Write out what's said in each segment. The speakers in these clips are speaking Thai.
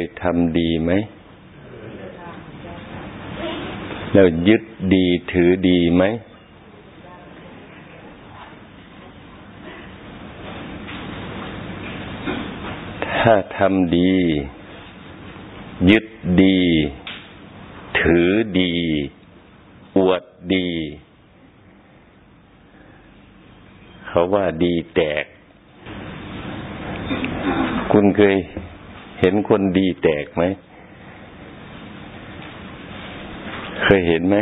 ยทำดีไหม แล้วยึดดีถือดีไหม ถ้าทำดี ยึดดี ถือดี อวดดี เขาว่าดีแตก คุณเคย เห็นคนดีแตกไหม เคยเห็นไหม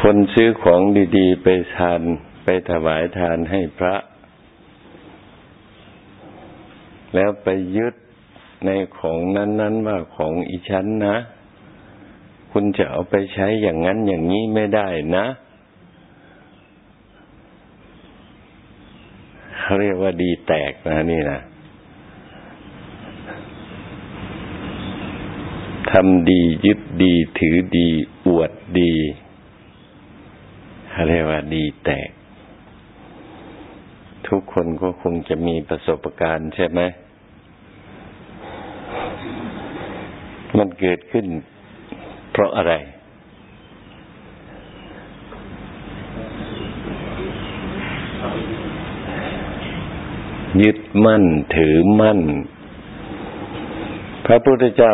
คนซื้อของดีๆ ไปทาน ไปถวายทานให้พระ แล้วไปยึดในของนั้น ๆ ว่าของอีชั้นนะ คุณจะเอาไปใช้อย่างนั้นอย่างนี้ไม่ได้นะ เขาเรียกว่าดีแตกนะนี่นะทำดียึดดีถือดี อวดดีเขาเรียกว่าดีแตก ทุกคนก็คงจะมีประสบการณ์ใช่ไหมมันเกิดขึ้น เพราะอะไรยึด มั่นถือมั่น พระพุทธเจ้า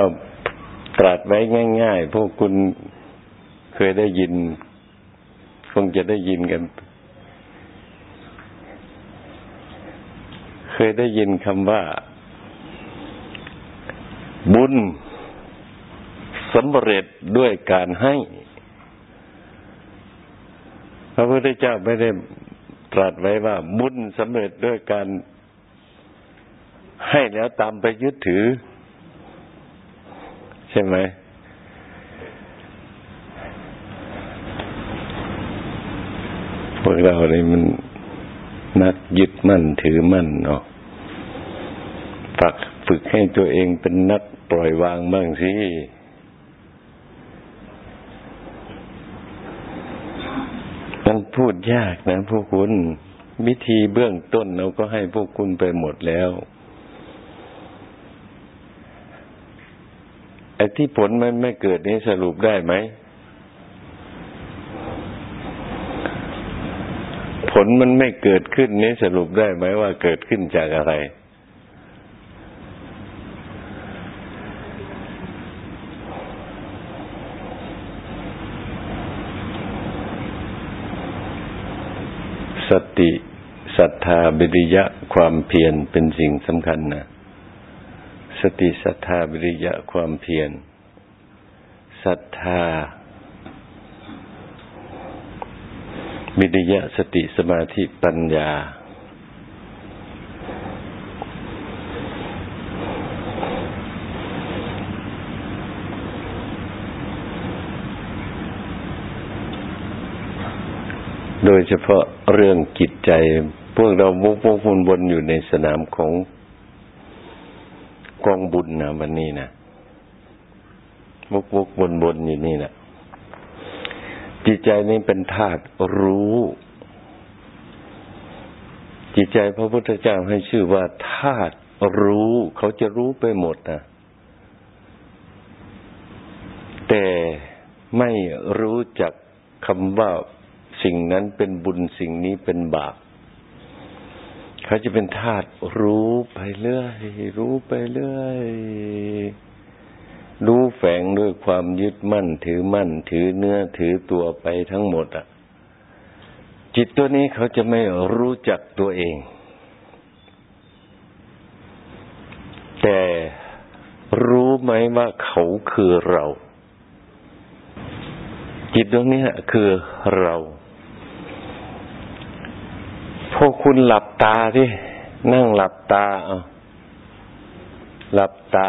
ตรัสไว้ง่าย ๆ พวกคุณเคยได้ยิน คงจะได้ยินกัน เคยได้ยินคำว่า บุญสำเร็จด้วยการให้ พระพุทธเจ้าไม่ได้ตรัสไว้ว่า บุญสำเร็จด้วยการ ให้แล้วตามไปยึดถือ ใช่ไหมพวกเราเนี่ยมันนักยึดมั่นถือมั่นเนาะฝักฝึกให้ตัวเองเป็นนักปล่อยวางบ้างสิมันพูดยากนะพวกคุณ วิธีเบื้องต้นเราก็ให้พวกคุณไปหมดแล้ว ไอ้ที่ผลมันไม่เกิดนี้สรุปได้ไหม ผลมันไม่เกิดขึ้นนี้สรุปได้ไหมว่าเกิดขึ้นจากอะไร สติศรัทธาบิริยะความเพียรเป็นสิ่งสำคัญนะ สติศรัทธาวิริยะความเพียรศรัทธาวิริยะสติสมาธิปัญญา โดยเฉพาะเรื่องจิตใจ พวกเราวกวกวนอยู่ในสนามของ กองบุญนะวันนี้นะวกวกบนบนอยู่นี่นะจิตใจนี้เป็นธาตุรู้ จิตใจพระพุทธเจ้าให้ชื่อว่าธาตุรู้ เขาจะรู้ไปหมดนะแต่ไม่รู้จักคำว่าสิ่งนั้นเป็นบุญสิ่งนี้เป็นบาป เขาจะเป็นธาตุรู้ไปเรื่อย รู้ไปเรื่อย รู้แฝงด้วยความยึดมั่น ถือมั่น ถือเนื้อถือตัวไปทั้งหมดอะ จิตตัวนี้เขาจะไม่รู้จักตัวเอง แต่รู้ไหมว่าเขาคือเรา จิตตรงนี้คือเรา วกคุณหลับตาที่นั่งหลับตาเอาหลับตา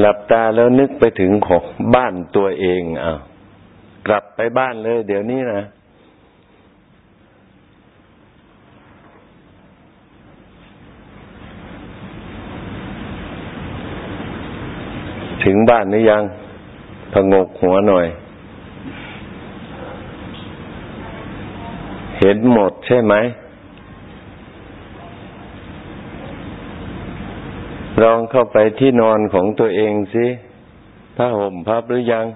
หลับตาแล้วนึกไปถึงของบ้านตัวเองเอากลับไปบ้านเลย เดี๋ยวนี้นะถึงบ้านหรือยังพงกหัวหน่อย เห็นหมดใช่ไหม ลองเข้าไปที่นอนของตัวเองสิผ้าห่มพับหรือยัง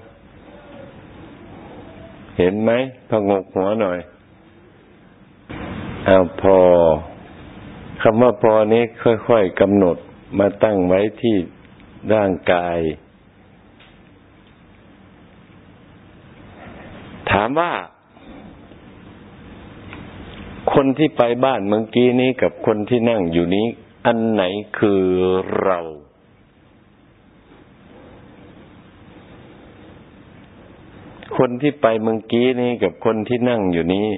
เห็นไหมพงกหัวหน่อยเอาพอคำว่าพอนี้ค่อยๆกำหนดมาตั้งไว้ที่ร่างกาย ถามว่า คนที่ไปบ้านเมื่อกี้นี้กับคนที่นั่งอยู่นี้ อันไหนคือเรา คนที่ไปเมื่อกี้นี้กับคนที่นั่งอยู่นี้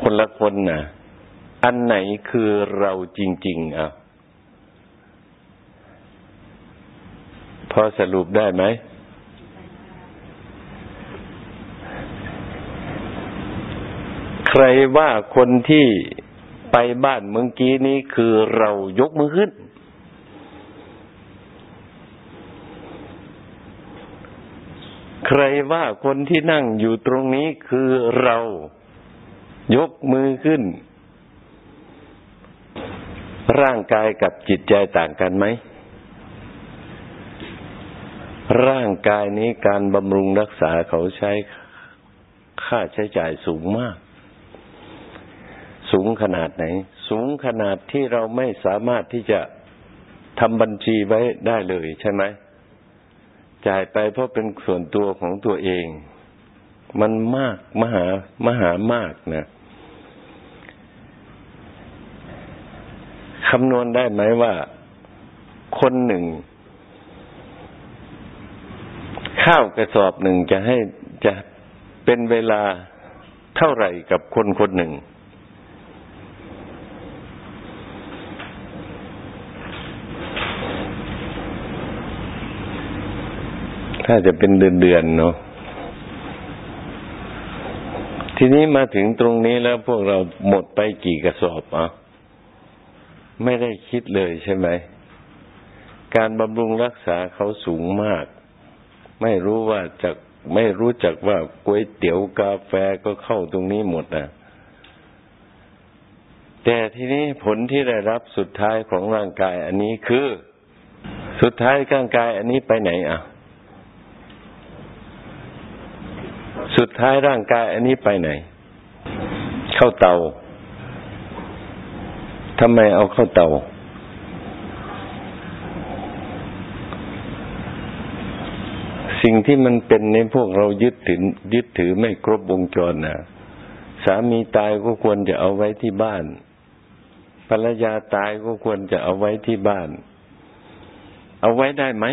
คนละคนน่ะ อันไหนคือเราจริง ๆอะพอสรุปได้ไหม ใครว่าคนที่ไปบ้านเมื่อกี้นี้คือเรายกมือขึ้น ใครว่าคนที่นั่งอยู่ตรงนี้คือเรายกมือขึ้น ร่างกายกับจิตใจต่างกันไหม ร่างกายนี้การบำรุงรักษาเขาใช้ค่าใช้จ่ายสูงมาก สูงขนาดไหน สูงขนาดที่เราไม่สามารถที่จะทำบัญชีไว้ได้เลยใช่ไหมจ่ายไปเพราะเป็นส่วนตัวของตัวเอง มันมากมหามหามากนะคำนวณได้ไหมว่า คนหนึ่ง ข้าวกระสอบหนึ่งจะให้จะเป็นเวลาเท่าไหร่กับคนคนหนึ่ง ถ้าจะเป็นเดือนๆเนาะทีนี้มาถึงตรงนี้แล้วพวกเราหมดไปกี่กระสอบอะไม่ได้คิดเลยใช่ไหม การบำรุงรักษาเขาสูงมาก ไม่รู้ว่าจะไม่รู้จักว่าก๋วยเตี๋ยวกาแฟก็เข้าตรงนี้หมดนะแต่ทีนี้ผลที่ได้รับสุดท้ายของร่างกาย อันนี้คือ สุดท้ายร่างกาย อันนี้ไปไหนอะ สุดท้ายร่างกายอันนี้ไปไหน เข้าเตาทำไมเอาเข้าเตา สิ่งที่มันเป็นในพวกเรายึดถือยึดถือไม่ครบวงจรนะสามีตายก็ควรจะเอาไว้ที่บ้านภรรยาตายก็ควรจะเอาไว้ที่บ้าน เอาไว้ได้ไหม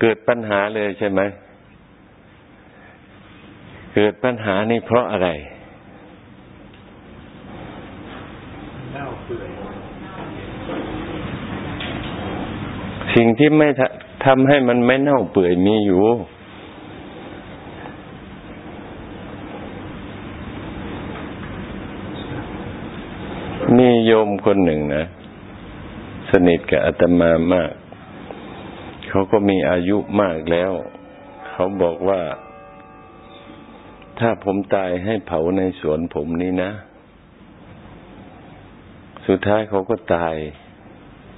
เกิดปัญหาเลยใช่ไหม เกิดปัญหานี่เพราะอะไรสิ่งที่ไม่ทำให้มันไม่เน่าเปื่อยมีอยู่ มีโยมคนหนึ่งนะ สนิทกับอาตมามาก เขาก็มีอายุมากแล้ว เขาบอกว่า ถ้าผมตายให้เผาในสวนผมนี้นะ สุดท้ายเขาก็ตาย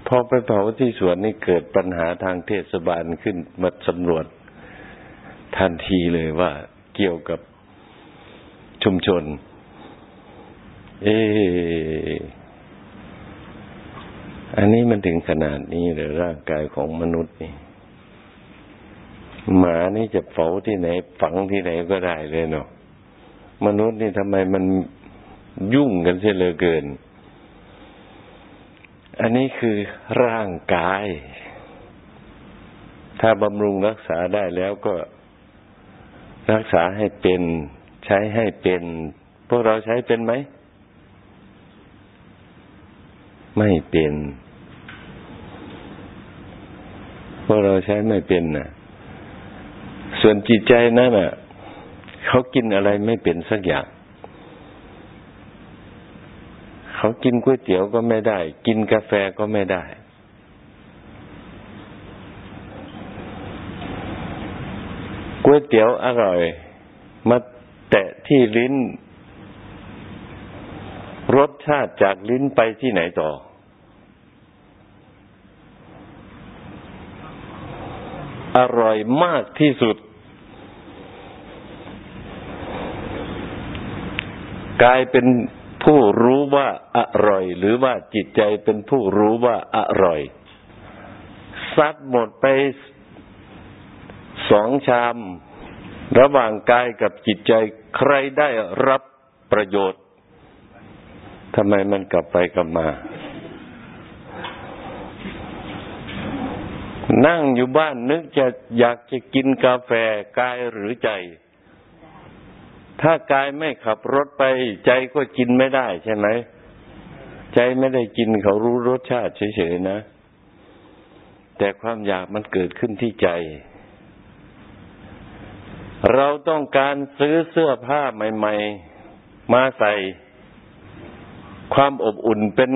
พอไปเผาที่สวนนี่เกิดปัญหาทางเทศบาลขึ้นมาสำรวจทันทีเลยว่าเกี่ยวกับชุมชน เอออันนี้มันถึงขนาดนี้เลยร่างกายของมนุษย์นี่ หมานี่จะเผาที่ไหน ฝังที่ไหนก็ได้เลยเนาะมนุษย์นี่ทำไมมันยุ่งกันเสียเหลือเกิน อันนี้คือร่างกาย ถ้าบำรุงรักษาได้แล้วก็รักษาให้เป็น ใช้ให้เป็น พวกเราใช้เป็นไหม ไม่เป็น พวกเราใช้ไม่เป็นนะ ส่วนจิตใจนั่นอะเขากินอะไรไม่เป็นสักอย่างเขากินก๋วยเตี๋ยวก็ไม่ได้ กินกาแฟก็ไม่ได้ ก๋วยเตี๋ยวอร่อย มาแตะที่ลิ้น รสชาติจากลิ้นไปที่ไหนต่อ อร่อยมากที่สุด กายเป็นผู้รู้ว่าอร่อย หรือว่าจิตใจเป็นผู้รู้ว่าอร่อยซัดหมดไปสองชาม ระหว่างกายกับจิตใจใครได้รับประโยชน์ทำไมมันกลับไปกลับมา นั่งอยู่บ้านนึกจะอยากจะกินกาแฟกายหรือใจ ถ้ากายไม่ขับรถไปใจก็กินไม่ได้ใช่ไหม ใจไม่ได้กินเขารู้รสชาติเฉยๆนะ แต่ความอยากมันเกิดขึ้นที่ใจ เราต้องการซื้อเสื้อผ้าใหม่ ๆ มาใส่ ความอบอุ่นเป็น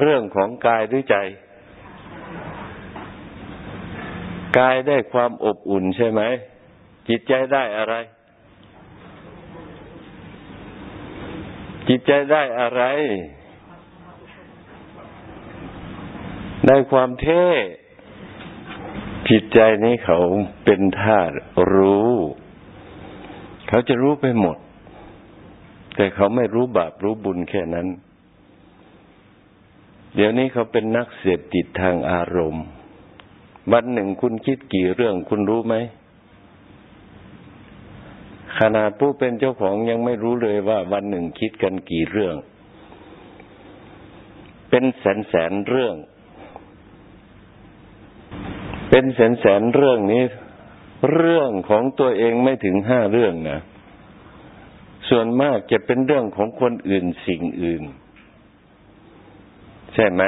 เรื่องของกายหรือใจ กายได้ความอบอุ่นใช่ไหม จิตใจได้อะไร จิตใจได้อะไร ได้ความเท่จิตใจนี้เขาเป็นธาตุรู้ เขาจะรู้ไปหมด แต่เขาไม่รู้บาปรู้บุญแค่นั้น เดี๋ยวนี้เขาเป็นนักเสพติดทางอารมณ์ วันหนึ่งคุณคิดกี่เรื่องคุณรู้ไหม ขนาดผู้เป็นเจ้าของยังไม่รู้เลยว่าวันหนึ่งคิดกันกี่เรื่อง เป็นแสนแสนเรื่อง เป็นแสนแสนเรื่องนี้ เรื่องของตัวเองไม่ถึงห้าเรื่องนะส่วนมากจะเป็นเรื่องของคนอื่นสิ่งอื่น ใช่ไหม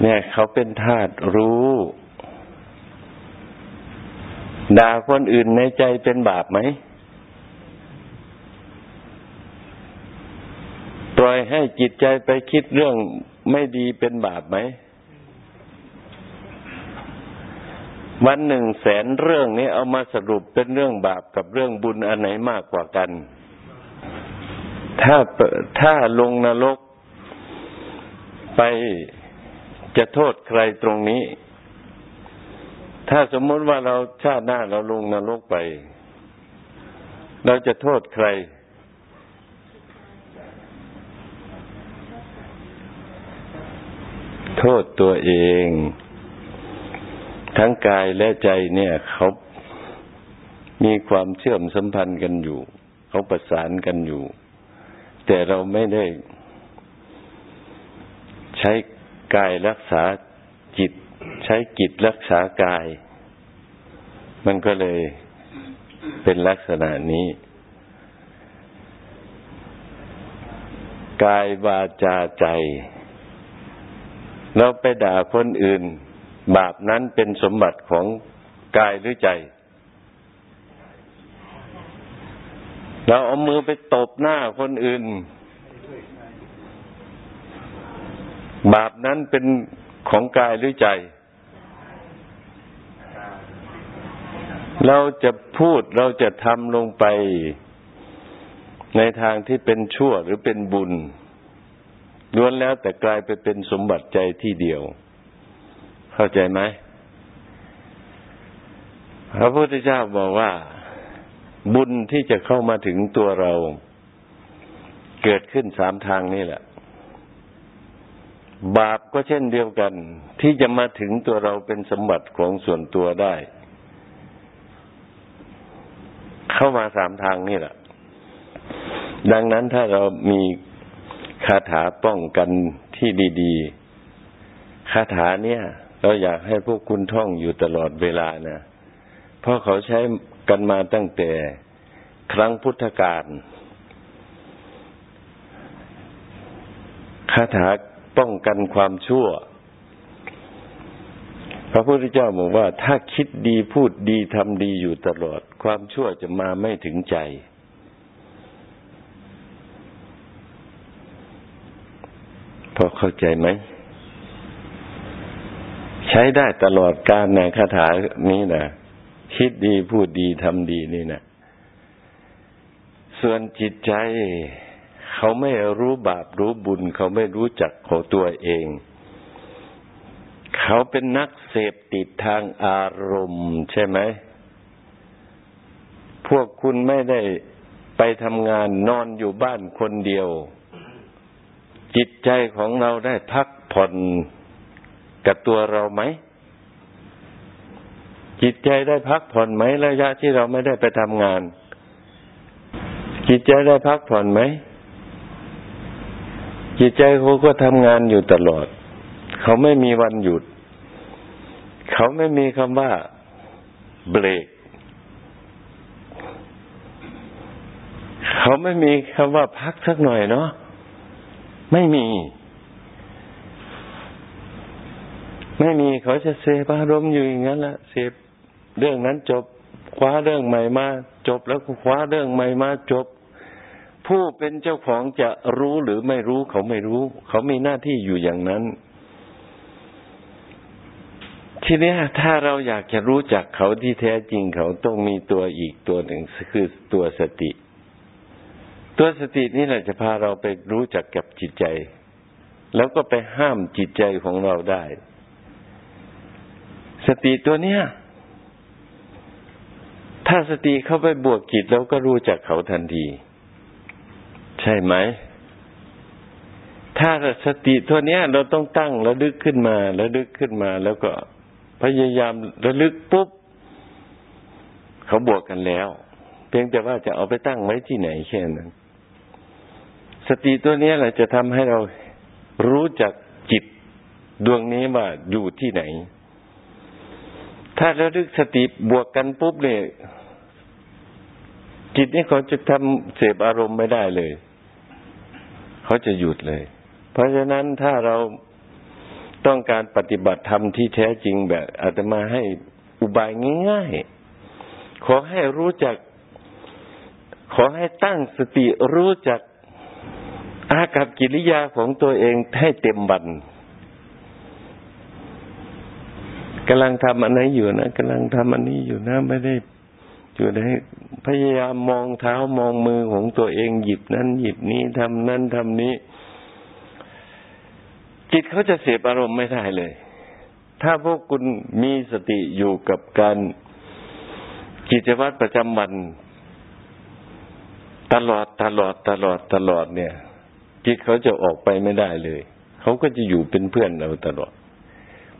เนี่ยเขาเป็นธาตุรู้ ด่าคนอื่นในใจเป็นบาปไหมปล่อยให้จิตใจไปคิดเรื่องไม่ดีเป็นบาปไหม วันหนึ่งแสนเรื่องนี้เอามาสรุปเป็นเรื่องบาปกับเรื่องบุญอันไหนมากกว่ากัน ถ้าถ้าลงนรกไปจะโทษใครตรงนี้ ถ้าสมมติว่าเราชาติหน้าเราลงนรกไป เราจะโทษใคร โทษตัวเอง ทั้งกายและใจเนี่ยเขามีความเชื่อมสัมพันธ์กันอยู่ เขาประสานกันอยู่ แต่เราไม่ได้ใช้กายรักษาจิต ใช้จิตรักษากาย มันก็เลยเป็นลักษณะนี้ กายวาจาใจ เราไปด่าคนอื่น บาปนั้นเป็นสมบัติของกายหรือใจ เราเอามือไปตบหน้าคนอื่น บาปนั้นเป็นของกายหรือใจ เราจะพูดเราจะทำลงไป ในทางที่เป็นชั่วหรือเป็นบุญล้วนแล้วแต่กลายไปเป็นสมบัติใจที่เดียว เข้าใจไหมพระพุทธเจ้าบอกว่า บุญที่จะเข้ามาถึงตัวเรา เกิดขึ้นสามทางนี่แหละ บาปก็เช่นเดียวกัน ที่จะมาถึงตัวเราเป็นสมบัติของส่วนตัวได้ เข้ามาสามทางนี่แหละ ดังนั้นถ้าเรามีคาถาป้องกันที่ดีๆ คาถาเนี่ย เราอยากให้พวกคุณท่องอยู่ตลอดเวลานะเพราะเขาใช้กันมาตั้งแต่ครั้งพุทธกาลคาถาป้องกันความชั่ว พระพุทธเจ้าบอกว่า ถ้าคิดดีพูดดีทำดีอยู่ตลอด ความชั่วจะมาไม่ถึงใจ พอเข้าใจไหม ใช้ได้ตลอดการในคาถานี้นะคิดดีพูดดีทำดีนี่นะส่วนจิตใจเขาไม่รู้บาปรู้บุญ เขาไม่รู้จักของตัวเองเเขาเป็นนักเสพติดทางอารมณ์ ใช่ไหม พวกคุณไม่ได้ไปทำงานนอนอยู่บ้านคนเดียว จิตใจของเราได้พักผ่อนกับตัวเราไหม จิตใจได้พักผ่อนไหมระยะที่เราไม่ได้ไปทำงาน จิตใจได้พักผ่อนไหม จิตใจเขาก็ทำงานอยู่ตลอด เขาไม่มีวันหยุด เขาไม่มีคำว่าเบรก เขาไม่มีคำว่าพักสักหน่อยเนาะไม่มี ไม่มีเขาจะเสพอารมณ์อยู่อย่างนั้นแหละเสพเรื่องนั้นจบคว้าเรื่องใหม่มาจบแล้วคว้าเรื่องใหม่มาจบ ผู้เป็นเจ้าของจะรู้หรือไม่รู้เขาไม่รู้ เขามีหน้าที่อยู่อย่างนั้น ทีนี้ถ้าเราอยากจะรู้จักเขาที่แท้จริงเขาต้องมีตัวอีกตัวหนึ่งคือตัวสติ ตัวสตินี่แหละจะพาเราไปรู้จักกับจิตใจ แล้วก็ไปห้ามจิตใจของเราได้ สติตัวเนี้ย ถ้าสติเข้าไปบวกจิตแล้วก็รู้จักเขาทันที ใช่ไหม ถ้าสติตัวเนี้ย เราต้องตั้งระลึกขึ้นมาระลึกขึ้นมา แล้วก็พยายามระลึกปุ๊บเขาบวกกันแล้ว เพียงแต่ว่าจะเอาไปตั้งไว้ที่ไหนแค่นั้น สติตัวนี้แหละจะทำให้เรารู้จักจิตดวงนี้ว่าอยู่ที่ไหน ถ้าระลึกสติบวกกันปุ๊บเนี่ยจิตนี่เขาจะทำเสพอารมณ์ไม่ได้เลย เขาจะหยุดเลย เพราะฉะนั้นถ้าเราต้องการปฏิบัติธรรมที่แท้จริงแบบอาตมาให้อุบายง่ายๆ ขอให้รู้จัก ขอให้ตั้งสติรู้จัก อากับกิริยาของตัวเองให้เต็มบันกำลังทำอันไหนอยู่นะกำลังทำอันนี้อยู่นะไม่ได้อยู่ในพยายามมองเท้ามองมือของตัวเองหยิบนั้น หยิบนี้ทำนั้นทำนี้ จิตเขาจะเสพอารมณ์ไม่ได้เลย ถ้าพวกคุณมีสติอยู่กับการกิจวัตรประจำวัน ตลอดตลอดตลอดตลอดเนี่ย จิตเขาจะออกไปไม่ได้เลย เขาก็จะอยู่เป็นเพื่อนเราตลอด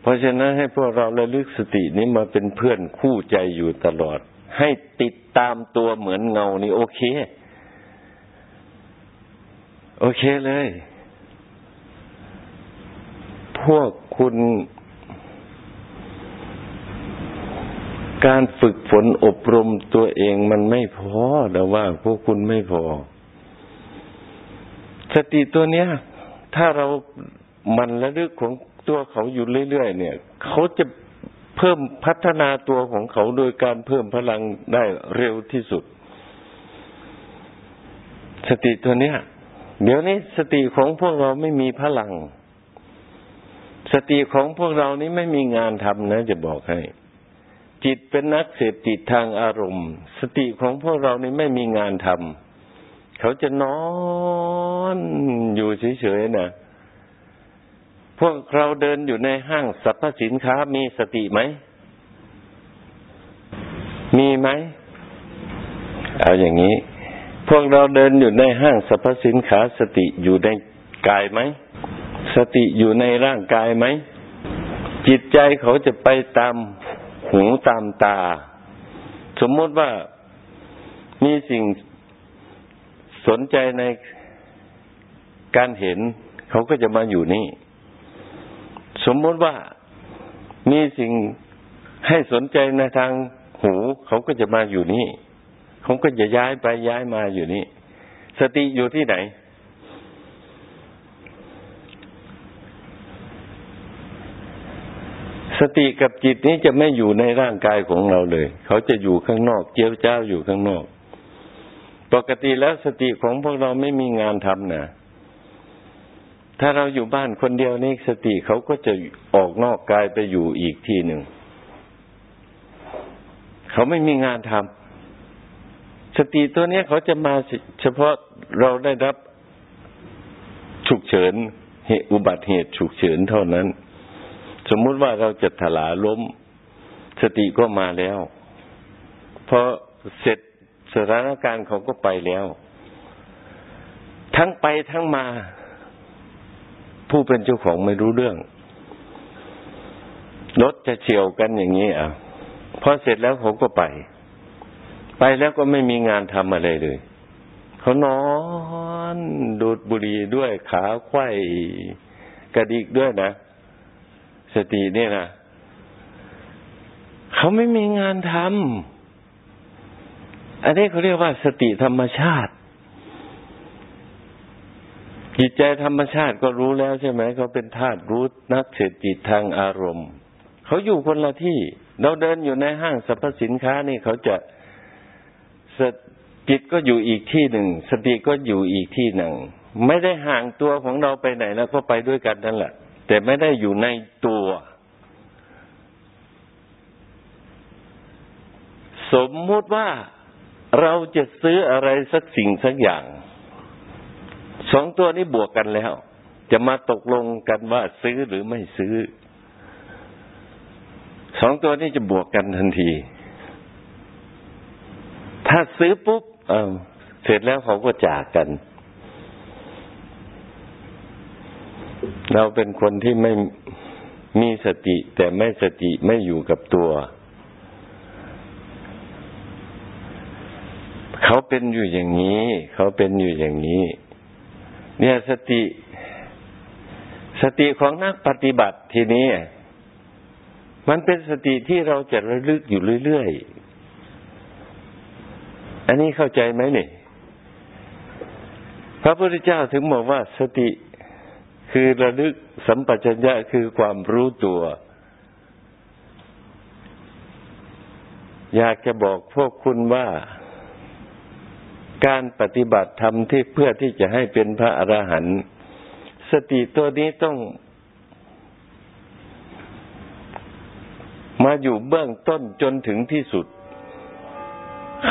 เพราะฉะนั้นให้พวกเราระลึกสตินี้มาเป็นเพื่อนคู่ใจอยู่ตลอด ให้ติดตามตัวเหมือนเงานี่โอเค โอเคเลย พวกคุณการฝึกฝนอบรมตัวเองมันไม่พอแต่ว่าพวกคุณไม่พอ สติตัวเนี้ย ถ้าเรามันระลึกของตัวเขาอยู่เรื่อยๆเนี่ย เขาจะเพิ่มพัฒนาตัวของเขาโดยการเพิ่มพลังได้เร็วที่สุด สติตัวเนี้ย เดี๋ยวนี้สติของพวกเราไม่มีพลัง สติของพวกเรานี้ไม่มีงานทำนะ จะบอกให้ จิตเป็นนักเสพติดทางอารมณ์ สติของพวกเรานี้ไม่มีงานทำ เขาจะนอนอยู่เฉยๆนะพวกเราเดินอยู่ในห้างสรรพสินค้ามีสติไหม มีไหม เอาอย่างนี้ พวกเราเดินอยู่ในห้างสรรพสินค้าสติอยู่ในกายไหม สติอยู่ในร่างกายไหม จิตใจเขาจะไปตามหูตามตา สมมติว่ามีสิ่ง สนใจในการเห็นเขาก็จะมาอยู่นี่ สมมติว่ามีสิ่งให้สนใจในทางหูเขาก็จะมาอยู่นี่เขาก็จะย้ายไปย้ายมาอยู่นี่ สติอยู่ที่ไหน สติกับจิตนี้จะไม่อยู่ในร่างกายของเราเลย เขาจะอยู่ข้างนอก เจียวเจ้าอยู่ข้างนอก ปกติแล้วสติของพวกเราไม่มีงานทำนะถ้าเราอยู่บ้านคนเดียวนี่สติเขาก็จะออกนอกกายไปอยู่อีกที่หนึ่ง เขาไม่มีงานทำสติตัวนี้เขาจะมาเฉพาะเราได้รับฉุกเฉินเหตุอุบัติเหตุฉุกเฉินเท่านั้น สมมุติว่าเราจะถลาล้ม สติก็มาแล้วพอเสร็จ สถานการณ์เขาก็ไปแล้ว ทั้งไปทั้งมา ผู้เป็นเจ้าของไม่รู้เรื่องรถจะเฉียวกันอย่างนี้อะพอเสร็จแล้วเขาก็ไป ไปแล้วก็ไม่มีงานทำอะไรเลย เขานอนดูดบุหรี่ด้วยขาไขว้กระดิกด้วยนะ สติเนี่ยนะเขาไม่มีงานทำ อันนี้เขาเรียกว่าสติธรรมชาติ จิตใจธรรมชาติก็รู้แล้วใช่ไหมเขาเป็นธาตุรู้นักเศรษฐจิทางอารมณ์ เขาอยู่คนละที่ เราเดินอยู่ในห้างสรรพสินค้านี่เขาจะสจิตก็อยู่อีกที่หนึ่ง สติก็อยู่อีกที่หนึ่ง ไม่ได้ห่างตัวของเราไปไหนแล้วก็ไปด้วยกันนั่นแหละ แต่ไม่ได้อยู่ในตัว สมมุติว่า เราจะซื้ออะไรสักสิ่งสักอย่าง สองตัวนี้บวกกันแล้ว จะมาตกลงกันว่าซื้อหรือไม่ซื้อ สองตัวนี้จะบวกกันทันที ถ้าซื้อปุ๊บเออเสร็จแล้วเขาก็จากกัน เราเป็นคนที่ไม่มีสติ แต่ไม่สติไม่อยู่กับตัว เขาเป็นอยู่อย่างนี้ เขาเป็นอยู่อย่างนี้ เนี่ยสติ สติของนักปฏิบัติทีนี้ มันเป็นสติที่เราจะระลึกอยู่เรื่อยๆ อันนี้เข้าใจไหมเนี่ยพระพุทธเจ้าถึงบอกว่าสติคือระลึกสัมปชัญญะคือความรู้ตัว อยากจะบอกพวกคุณว่า การปฏิบัติธรรมที่เพื่อที่จะให้เป็นพระอรหันต์สติตัวนี้ต้อง มาอยู่เบื้องต้นจนถึงที่สุด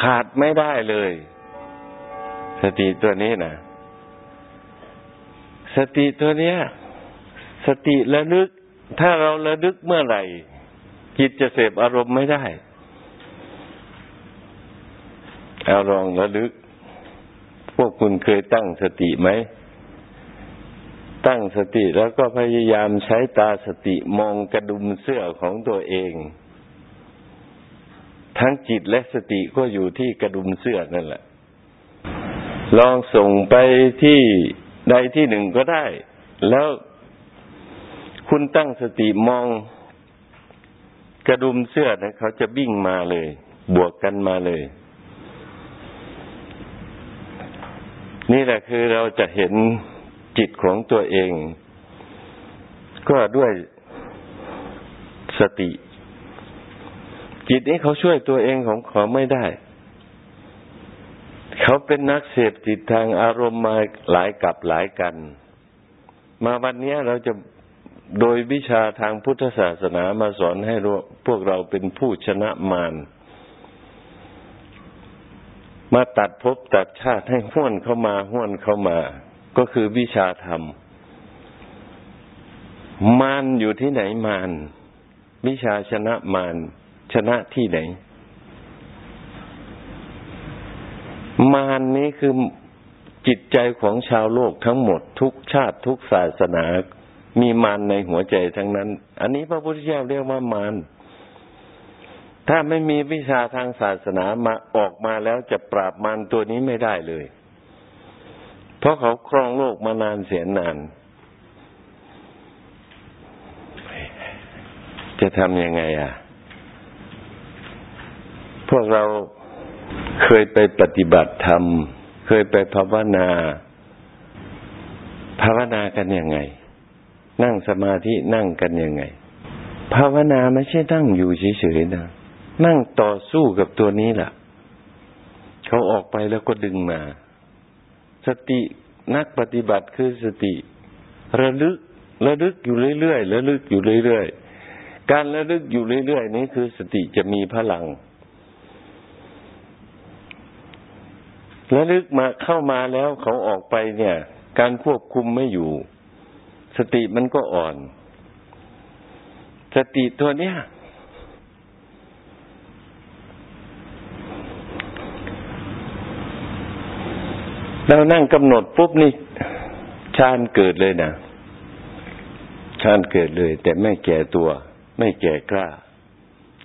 ขาดไม่ได้เลย สติตัวนี้นะสติตัวเนี้ย สติระลึก ถ้าเราระลึกเมื่อไหร่ จิตจะเสพอารมณ์ไม่ได้ เอาลองระลึก วกคุณเคยตั้งสติไหม ตั้งสติแล้วก็พยายามใช้ตาสติมองกระดุมเสื้อของตัวเอง ทั้งจิตและสติก็อยู่ที่กระดุมเสื้อนั่นแหละ ลองส่งไปที่ใดที่หนึ่งก็ได้ แล้วคุณตั้งสติมองกระดุมเสื้อนะเขาจะบิ่งมาเลย บวกกันมาเลย นี่แหละคือเราจะเห็นจิตของตัวเอง ก็ด้วยสติ จิตนี้เขาช่วยตัวเองของเขาไม่ได้ เขาเป็นนักเสพติดทางอารมณ์มาหลายกับหลายกัน มาวันนี้เราจะโดยวิชาทางพุทธศาสนามาสอนให้พวกเราเป็นผู้ชนะมาร มาตัดภพตัดชาติให้ห้วนเข้ามาห้วนเข้ามา ก็คือวิชาธรรม มารอยู่ที่ไหนมารวิชาชนะมารชนะที่ไหน มารนี้คือจิตใจของชาวโลกทั้งหมดทุกชาติทุกศาสนา มีมารในหัวใจทั้งนั้น อันนี้พระพุทธเจ้าเรียกว่ามาร ถ้าไม่มีวิชาทางศาสนามาออกมาแล้วจะปราบมารตัวนี้ไม่ได้เลย เพราะเขาครองโลกมานานเสียนาน จะทำยังไงอะ พวกเราเคยไปปฏิบัติธรรม เคยไปภาวนา ภาวนากันยังไง นั่งสมาธินั่งกันยังไง ภาวนาไม่ใช่นั่งอยู่เฉยๆนะ นั่งต่อสู้กับตัวนี้แหละเขาออกไปแล้วก็ดึงมา สตินักปฏิบัติคือสติ ระลึก ระลึกอยู่เรื่อยๆระลึกอยู่เรื่อยๆการระลึกอยู่เรื่อยๆนี้คือสติจะมีพลังแล้วลึกมาเข้ามาแล้วเขาออกไปเนี่ย การควบคุมไม่อยู่ สติมันก็อ่อน สติตัวเนี้ย เรานั่งกำหนดปุ๊บนี่ฌานเกิดเลยนะฌานเกิดเลย แต่ไม่แก่ตัว ไม่แก่กล้า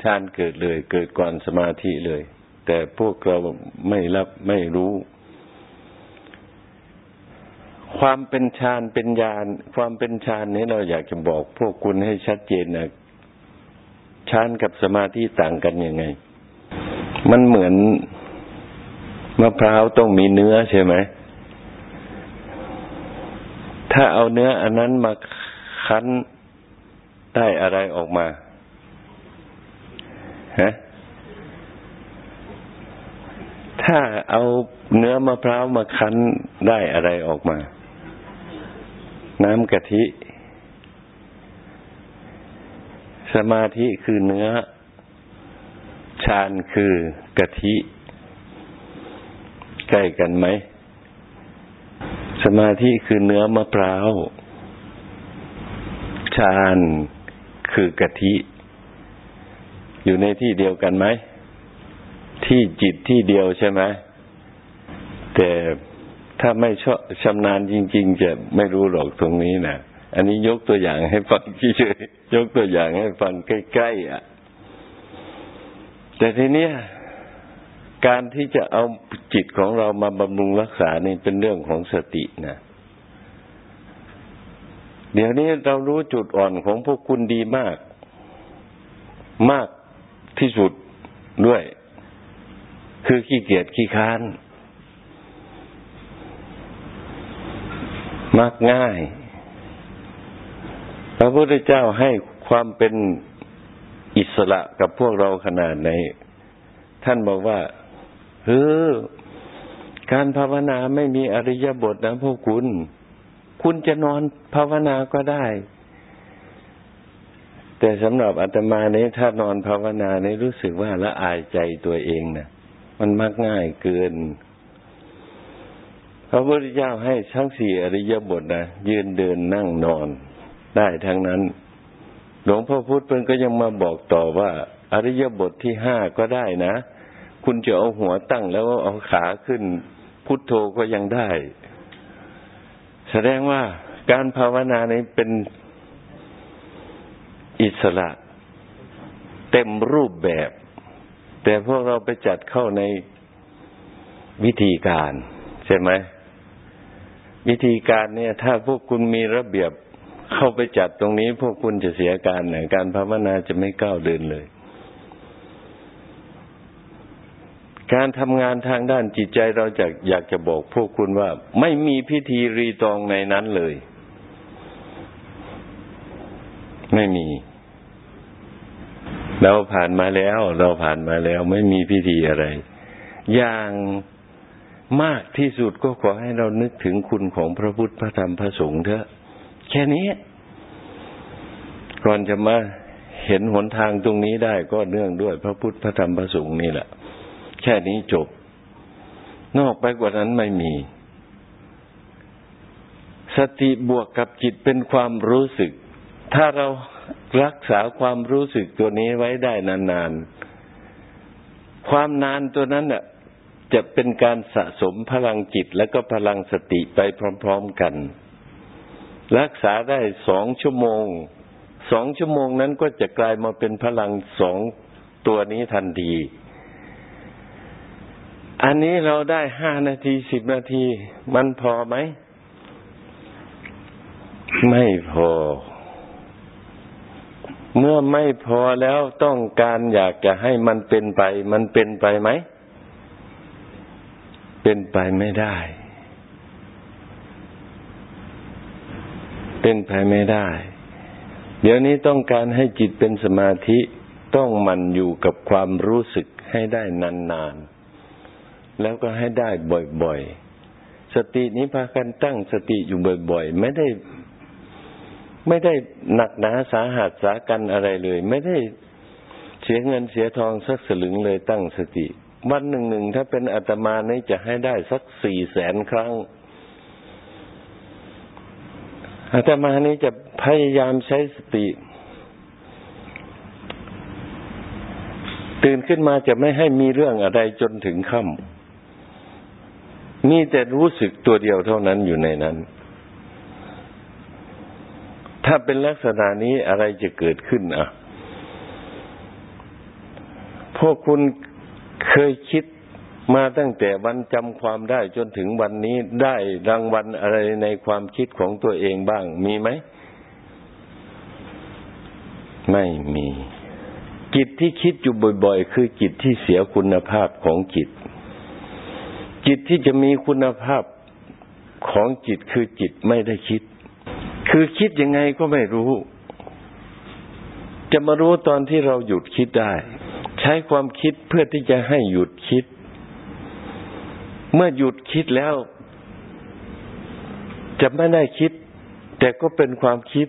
ฌานเกิดเลย เกิดก่อนสมาธิเลย แต่พวกเราไม่รับไม่รู้ ความเป็นฌานเป็นญาณความเป็นฌานนี้เราอยากจะบอก พวกคุณให้ชัดเจนนะฌานกับสมาธิต่างกันยังไง มันเหมือน มะพร้าวต้องมีเนื้อใช่ไหม ถ้าเอาเนื้ออันนั้นมาคั้นได้อะไรออกมาฮะถ้าเอาเนื้อมะพร้าวมาคั้นได้อะไรออกมา น้ำกะทิ สมาธิคือเนื้อ ฌานคือกะทิ ใกล้กันไหม สมาธิคือเนื้อมะพร้าวฌานคือกะทิ อยู่ในที่เดียวกันไหม ที่จิตที่เดียวใช่ไหมแต่ถ้าไม่ชอบชำนาญจริง ๆ จะไม่รู้หรอกตรงนี้นะอันนี้ยกตัวอย่างให้ฟังเฉยยกตัวอย่างให้ฟังใกล้ๆอะ แต่ทีเนี้ย การที่จะเอาจิตของเรามาบำรุงรักษานี่เป็นเรื่องของสตินะเดี๋ยวนี้เรารู้จุดอ่อนของพวกคุณดีมาก มากที่สุดด้วย คือขี้เกียจขี้ค้านมักง่าย พระพุทธเจ้าให้ความเป็นอิสระกับพวกเราขนาดไหนท่านบอกว่า เออ การภาวนาไม่มีอริยบทนะพวกคุณ คุณจะนอนภาวนาก็ได้ แต่สำหรับอาตมาเนี่ยถ้านอนภาวนาเนี่ยรู้สึกว่าละอายใจตัวเองนะมันมักง่ายเกินพระพุทธเจ้าให้ทั้งสี่อริยบทนะยืนเดินนั่งนอน ได้ทั้งนั้น หลวงพ่อพุธเพิ่นก็ยังมาบอกต่อว่า อริยบทที่ห้าก็ได้นะ คุณจะเอาหัวตั้งแล้วเอาขาขึ้น พุทโธก็ยังได้ แสดงว่าการภาวนาในเป็นอิสระ เต็มรูปแบบ แต่พวกเราไปจัดเข้าในวิธีการ ใช่ไหม วิธีการเนี่ย ถ้าพวกคุณมีระเบียบเข้าไปจัดตรงนี้ พวกคุณจะเสียการเนี่ยการภาวนาจะไม่ก้าวเดินเลย การทำงานทางด้านจิตใจเราจะอยากจะบอกพวกคุณว่า ไม่มีพิธีรีตองในนั้นเลย ไม่มี เราผ่านมาแล้ว เราผ่านมาแล้ว ไม่มีพิธีอะไร อย่างมากที่สุดก็ขอให้เรานึกถึงคุณของพระพุทธพระธรรมพระสงฆ์เถอะ แค่นี้ ก่อนจะมาเห็นหนทางตรงนี้ได้ก็เนื่องด้วยพระพุทธพระธรรมพระสงฆ์นี่แหละ แค่นี้จบ นอกไปกว่านั้นไม่มี สติบวกกับจิตเป็นความรู้สึก ถ้าเรารักษาความรู้สึกตัวนี้ไว้ได้นานๆ ความนานตัวนั้นน่ะ จะเป็นการสะสมพลังจิตและก็พลังสติไปพร้อมๆกัน รักษาได้สองชั่วโมง สองชั่วโมงนั้นก็จะกลายมาเป็นพลังสองตัวนี้ทันที อันนี้เราได้ห้านาทีสิบนาที มันพอไหม ไม่พอ เมื่อไม่พอแล้วต้องการอยากจะให้มันเป็นไป มันเป็นไปไหม เป็นไปไม่ได้ เป็นไปไม่ได้ เดี๋ยวนี้ต้องการให้จิตเป็นสมาธิ ต้องมันอยู่กับความรู้สึกให้ได้นานๆ แล้วก็ให้ได้บ่อยๆ สตินี้พากันตั้งสติอยู่บ่อยๆ ไม่ได้ไม่ได้หนักหนาสาหัสสากันอะไรเลย ไม่ได้เสียเงินเสียทองสักสลึงเลยตั้งสติ วันหนึ่งหนึ่งถ้าเป็นอาตมานี่จะให้ได้สักสี่แสนครั้งอาตมานี้จะพยายามใช้สติ ตื่นขึ้นมาจะไม่ให้มีเรื่องอะไรจนถึงค่ำ มีแต่รู้สึกตัวเดียวเท่านั้นอยู่ในนั้น ถ้าเป็นลักษณะนี้อะไรจะเกิดขึ้นอะ พวกคุณเคยคิดมาตั้งแต่วันจำความได้จนถึงวันนี้ได้รางวัลอะไรในความคิดของตัวเองบ้าง มีไหม ไม่มี จิตที่คิดอยู่บ่อย ๆ คือจิตที่เสียคุณภาพของจิต จิตที่จะมีคุณภาพของจิตคือจิตไม่ได้คิด คือคิดยังไงก็ไม่รู้ จะมารู้ตอนที่เราหยุดคิดได้ ใช้ความคิดเพื่อที่จะให้หยุดคิด เมื่อหยุดคิดแล้ว จะไม่ได้คิด แต่ก็เป็นความคิด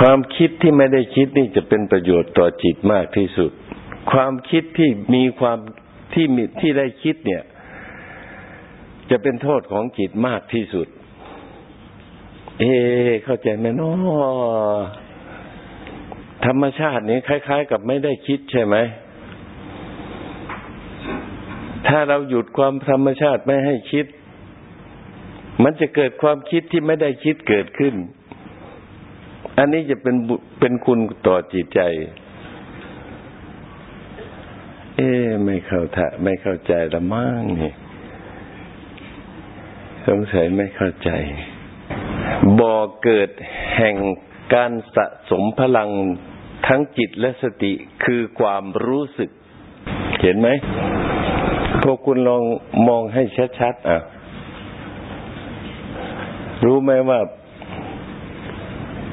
ความคิดที่ไม่ได้คิดนี่จะเป็นประโยชน์ต่อจิตมากที่สุด ความคิดที่มีความที่มีที่ได้คิดเนี่ย จะเป็นโทษของจิตมากที่สุด เอ เข้าใจไหมเนาะธรรมชาตินี้คล้าย ๆ กับไม่ได้คิดใช่ไหมถ้าเราหยุดความธรรมชาติไม่ให้คิด มันจะเกิดความคิดที่ไม่ได้คิดเกิดขึ้น อันนี้จะเป็นเป็นคุณต่อจิตใจ เอ๊ไม่เข้าทะไม่เข้าใจละมั่งนี่สงสัยไม่เข้าใจ บ่อเกิดแห่งการสะสมพลังทั้งจิตและสติคือความรู้สึก เห็นไหมพวกคุณลองมองให้ชัดๆอะ รู้ไหมว่า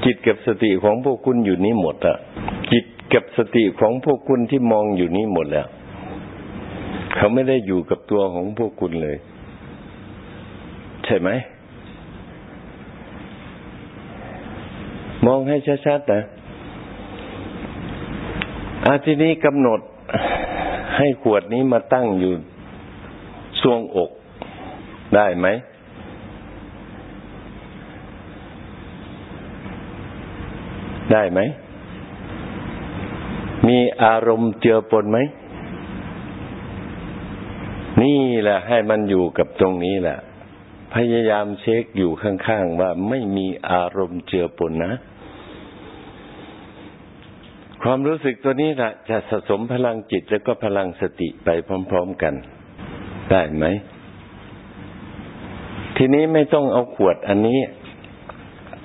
จิตกับสติของพวกคุณอยู่นี้หมดอะจิตกับสติของพวกคุณที่มองอยู่นี้หมดแล้ว เขาไม่ได้อยู่กับตัวของพวกคุณเลย ใช่ไหม มองให้ชัดๆนะอาทีนี้กำหนดให้ขวดนี้มาตั้งอยู่ทรวงอกได้ไหม ได้ไหม มีอารมณ์เจือปนไหม นี่แหละให้มันอยู่กับตรงนี้แหละ พยายามเช็คอยู่ข้างๆว่าไม่มีอารมณ์เจือปนนะ ความรู้สึกตัวนี้แหละจะสะสมพลังจิตแล้วก็พลังสติไปพร้อมๆกัน ได้ไหม ทีนี้ไม่ต้องเอาขวดอันนี้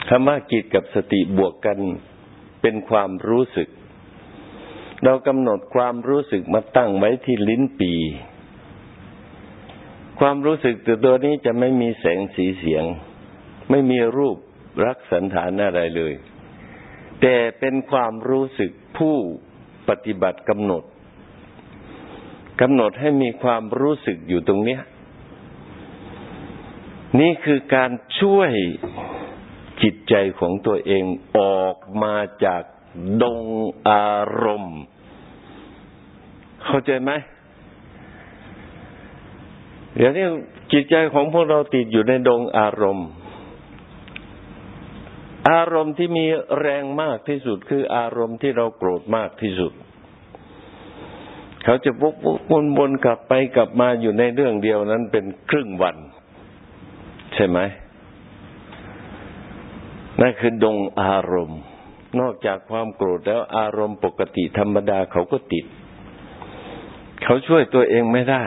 คำว่าจิตกับสติบวกกัน เป็นความรู้สึก เรากำหนดความรู้สึกมาตั้งไว้ที่ลิ้นปี ความรู้สึกตัวตัวนี้จะไม่มีแสงสีเสียง ไม่มีรูปรักสันฐานอะไรเลย แต่เป็นความรู้สึกผู้ปฏิบัติกำหนดกำหนดให้มีความรู้สึกอยู่ตรงเนี้ย นี่คือการช่วย จิตใจของตัวเองออกมาจากดงอารมณ์ เข้าใจไหมเดี๋ยวนี้จิตใจของพวกเราติดอยู่ในดงอารมณ์ อารมณ์ที่มีแรงมากที่สุดคืออารมณ์ที่เราโกรธมากที่สุด เขาจะวกวนวนกลับไปกลับมาอยู่ในเรื่องเดียวนั้นเป็นครึ่งวัน ใช่ไหม นั่นคือดงอารมณ์ นอกจากความโกรธแล้วอารมณ์ปกติธรรมดาเขาก็ติด เขาช่วยตัวเองไม่ได้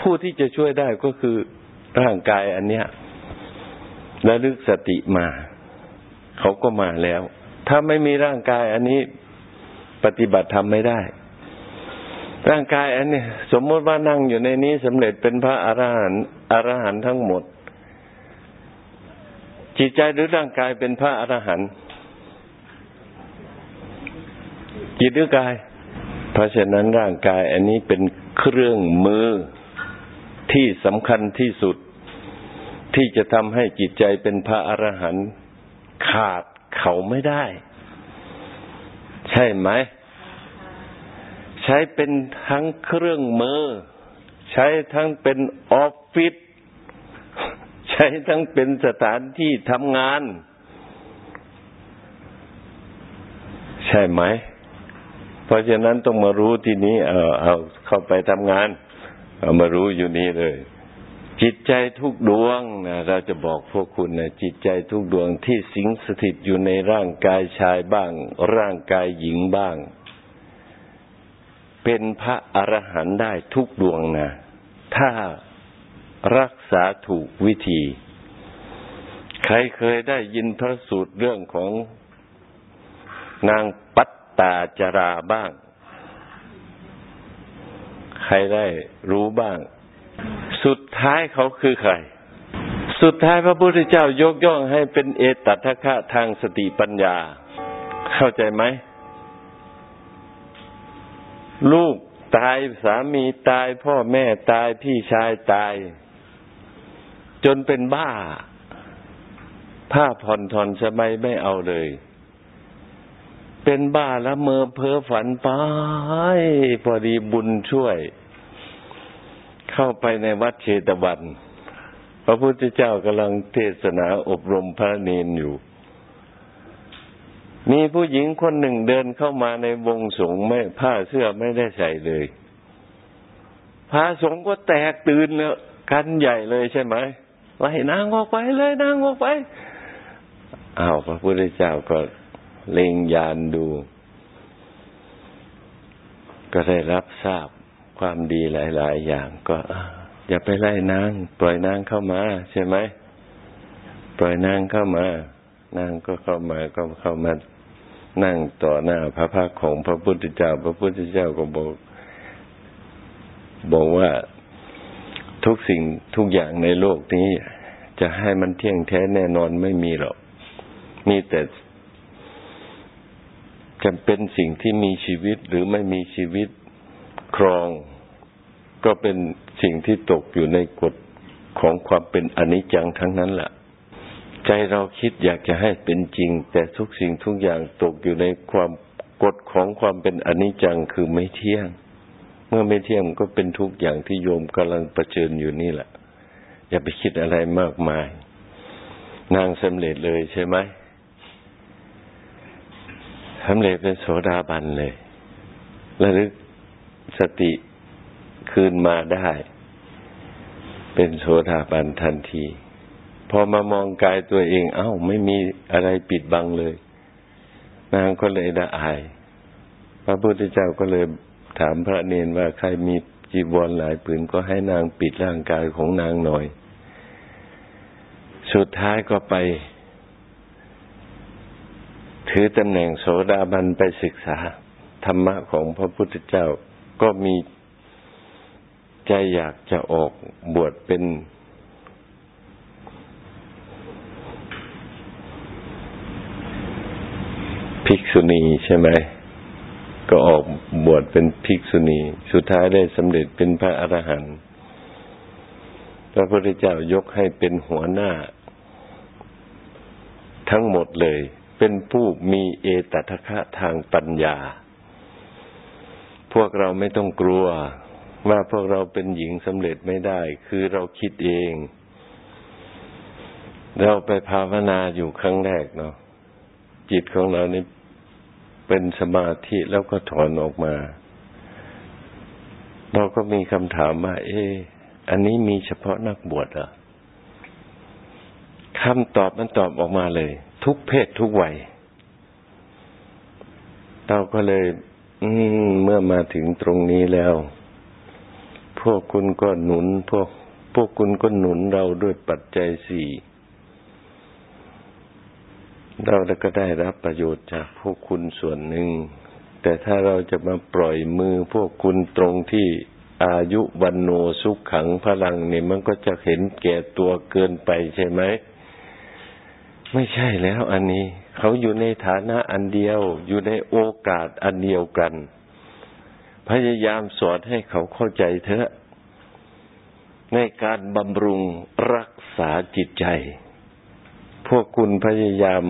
ผู้ที่จะช่วยได้ก็คือร่างกายอันเนี้ยระลึกสติมา เขาก็มาแล้ว ถ้าไม่มีร่างกายอันนี้ปฏิบัติทำไม่ได้ ร่างกายอันนี้ สมมติว่านั่งอยู่ในนี้สำเร็จเป็นพระอรหันต์อรหันต์ทั้งหมด จิตใจหรือร่างกายเป็นพระอรหันต์จิตหรือกาย เพราะฉะนั้นร่างกายอันนี้เป็นเครื่องมือที่สำคัญที่สุด ที่จะทำให้จิตใจเป็นพระอรหันต์ขาดเขาไม่ได้ ใช่ไหม ใช้เป็นทั้งเครื่องมือ ใช้ทั้งเป็นออฟฟิศ ใช้ทั้งเป็นสถานที่ทำงาน ใช่ไหม เพราะฉะนั้นต้องมารู้ที่นี้ เอาเอาเข้าไปทำงาน เอามารู้อยู่นี่เลย จิตใจทุกดวงนะเราจะบอกพวกคุณนะจิตใจทุกดวงที่สิงสถิตอยู่ในร่างกายชายบ้าง ร่างกายหญิงบ้าง เป็นพระอรหันต์ได้ทุกดวงนะถ้า รักษาถูกวิธี ใครเคยได้ยินพระสูตรเรื่องของนางปัตตาจราบ้าง ใครได้รู้บ้าง สุดท้ายเขาคือใคร สุดท้ายพระพุทธเจ้ายกย่องให้เป็นเอตัทคะทางสติปัญญา เข้าใจไหม ลูกตายสามีตายพ่อแม่ตายพี่ชายตาย จนเป็นบ้า ผ้าผ่อนทอนสบายไม่เอาเลย เป็นบ้าแล้วเมอเพ้อฝันไปพอดีบุญช่วย เข้าไปในวัดเชตวัน พระพุทธเจ้ากำลังเทศนาอบรมพระเนนอยู่ มีผู้หญิงคนหนึ่งเดินเข้ามาในวงสงฆ์ไม่ผ้าเสื้อไม่ได้ใส่เลยพระสงฆ์ก็แตกตื่นแล้วกันใหญ่เลยใช่ไหม ไล่นางออกไปเลยนางออกไปอ้าวพระพุทธเจ้าก็เล็งยานดู ก็ได้รับทราบความดีหลาย ๆ อย่างก็อย่าไปไล่นาง ปล่อยนางเข้ามา ใช่ไหมปล่อยนางเข้ามานางก็เข้ามาก็เข้ามานั่งต่อหน้าพระพักของพระพุทธเจ้า พระพุทธเจ้าก็บอก บอกว่า ทุกสิ่งทุกอย่างในโลกนี้ จะให้มันเที่ยงแท้แน่นอนไม่มีหรอก มีแต่จะเป็นสิ่งที่มีชีวิตหรือไม่มีชีวิตครอง ก็เป็นสิ่งที่ตกอยู่ในกฎของความเป็นอนิจจังทั้งนั้นแหละใจเราคิดอยากจะให้เป็นจริง แต่ทุกสิ่งทุกอย่างตกอยู่ในความกฎของความเป็นอนิจจังคือไม่เที่ยง มื่อไม่เที่ยงก็เป็นทุกอย่างที่โยมกำลังประเชิญอยู่นี่แหละ อย่าไปคิดอะไรมากมาย นางสำเร็จเลยใช่ไหมสำเร็จเป็นโสดาบันเลยระลึกสติคืนมาได้ เป็นโสดาบันทันที พอมามองกายตัวเอง เอา้า ไม่มีอะไรปิดบังเลย นางก็เลยได้อาย พระพุทธเจ้าก็เลย ถามพระเนนว่าใครมีจีวรหลายผืนก็ให้นางปิดร่างกายของนางหน่อย สุดท้ายก็ไป ถือตำแหน่งโสดาบันไปศึกษา ธรรมะของพระพุทธเจ้าก็มีใจอยากจะออกบวชเป็นภิกษุณีใช่ไหม ก็ออกบวชเป็นภิกษุณี สุดท้ายได้สำเร็จเป็นพระอรหันต์พระพุทธเจ้ายกให้เป็นหัวหน้า ทั้งหมดเลย เป็นผู้มีเอตทะคะทางปัญญา พวกเราไม่ต้องกลัว ว่าพวกเราเป็นหญิงสำเร็จไม่ได้ คือเราคิดเอง เราไปภาวนาอยู่ครั้งแรกเนาะจิตของเรานี่ เป็นสมาธิแล้วก็ถอนออกมา เราก็มีคำถามว่าเอออันนี้มีเฉพาะนักบวชเหรอคำตอบมันตอบออกมาเลย ทุกเพศทุกวัย เราก็เลย อืม เมื่อมาถึงตรงนี้แล้ว พวกคุณก็หนุน พวก พวกคุณก็หนุนเราด้วยปัจจัยสี่ เราก็ได้รับประโยชน์จากพวกคุณส่วนหนึ่ง แต่ถ้าเราจะมาปล่อยมือพวกคุณตรงที่อายุวันโนสุขขังพลังเนี่ยมันก็จะเห็นแก่ตัวเกินไปใช่ไหม ไม่ใช่แล้วอันนี้ เขาอยู่ในฐานะอันเดียว อยู่ในโอกาสอันเดียวกัน พยายามสอนให้เขาเข้าใจเถอะ ในการบำรุงรักษาจิตใจ พวกคุณพยายาม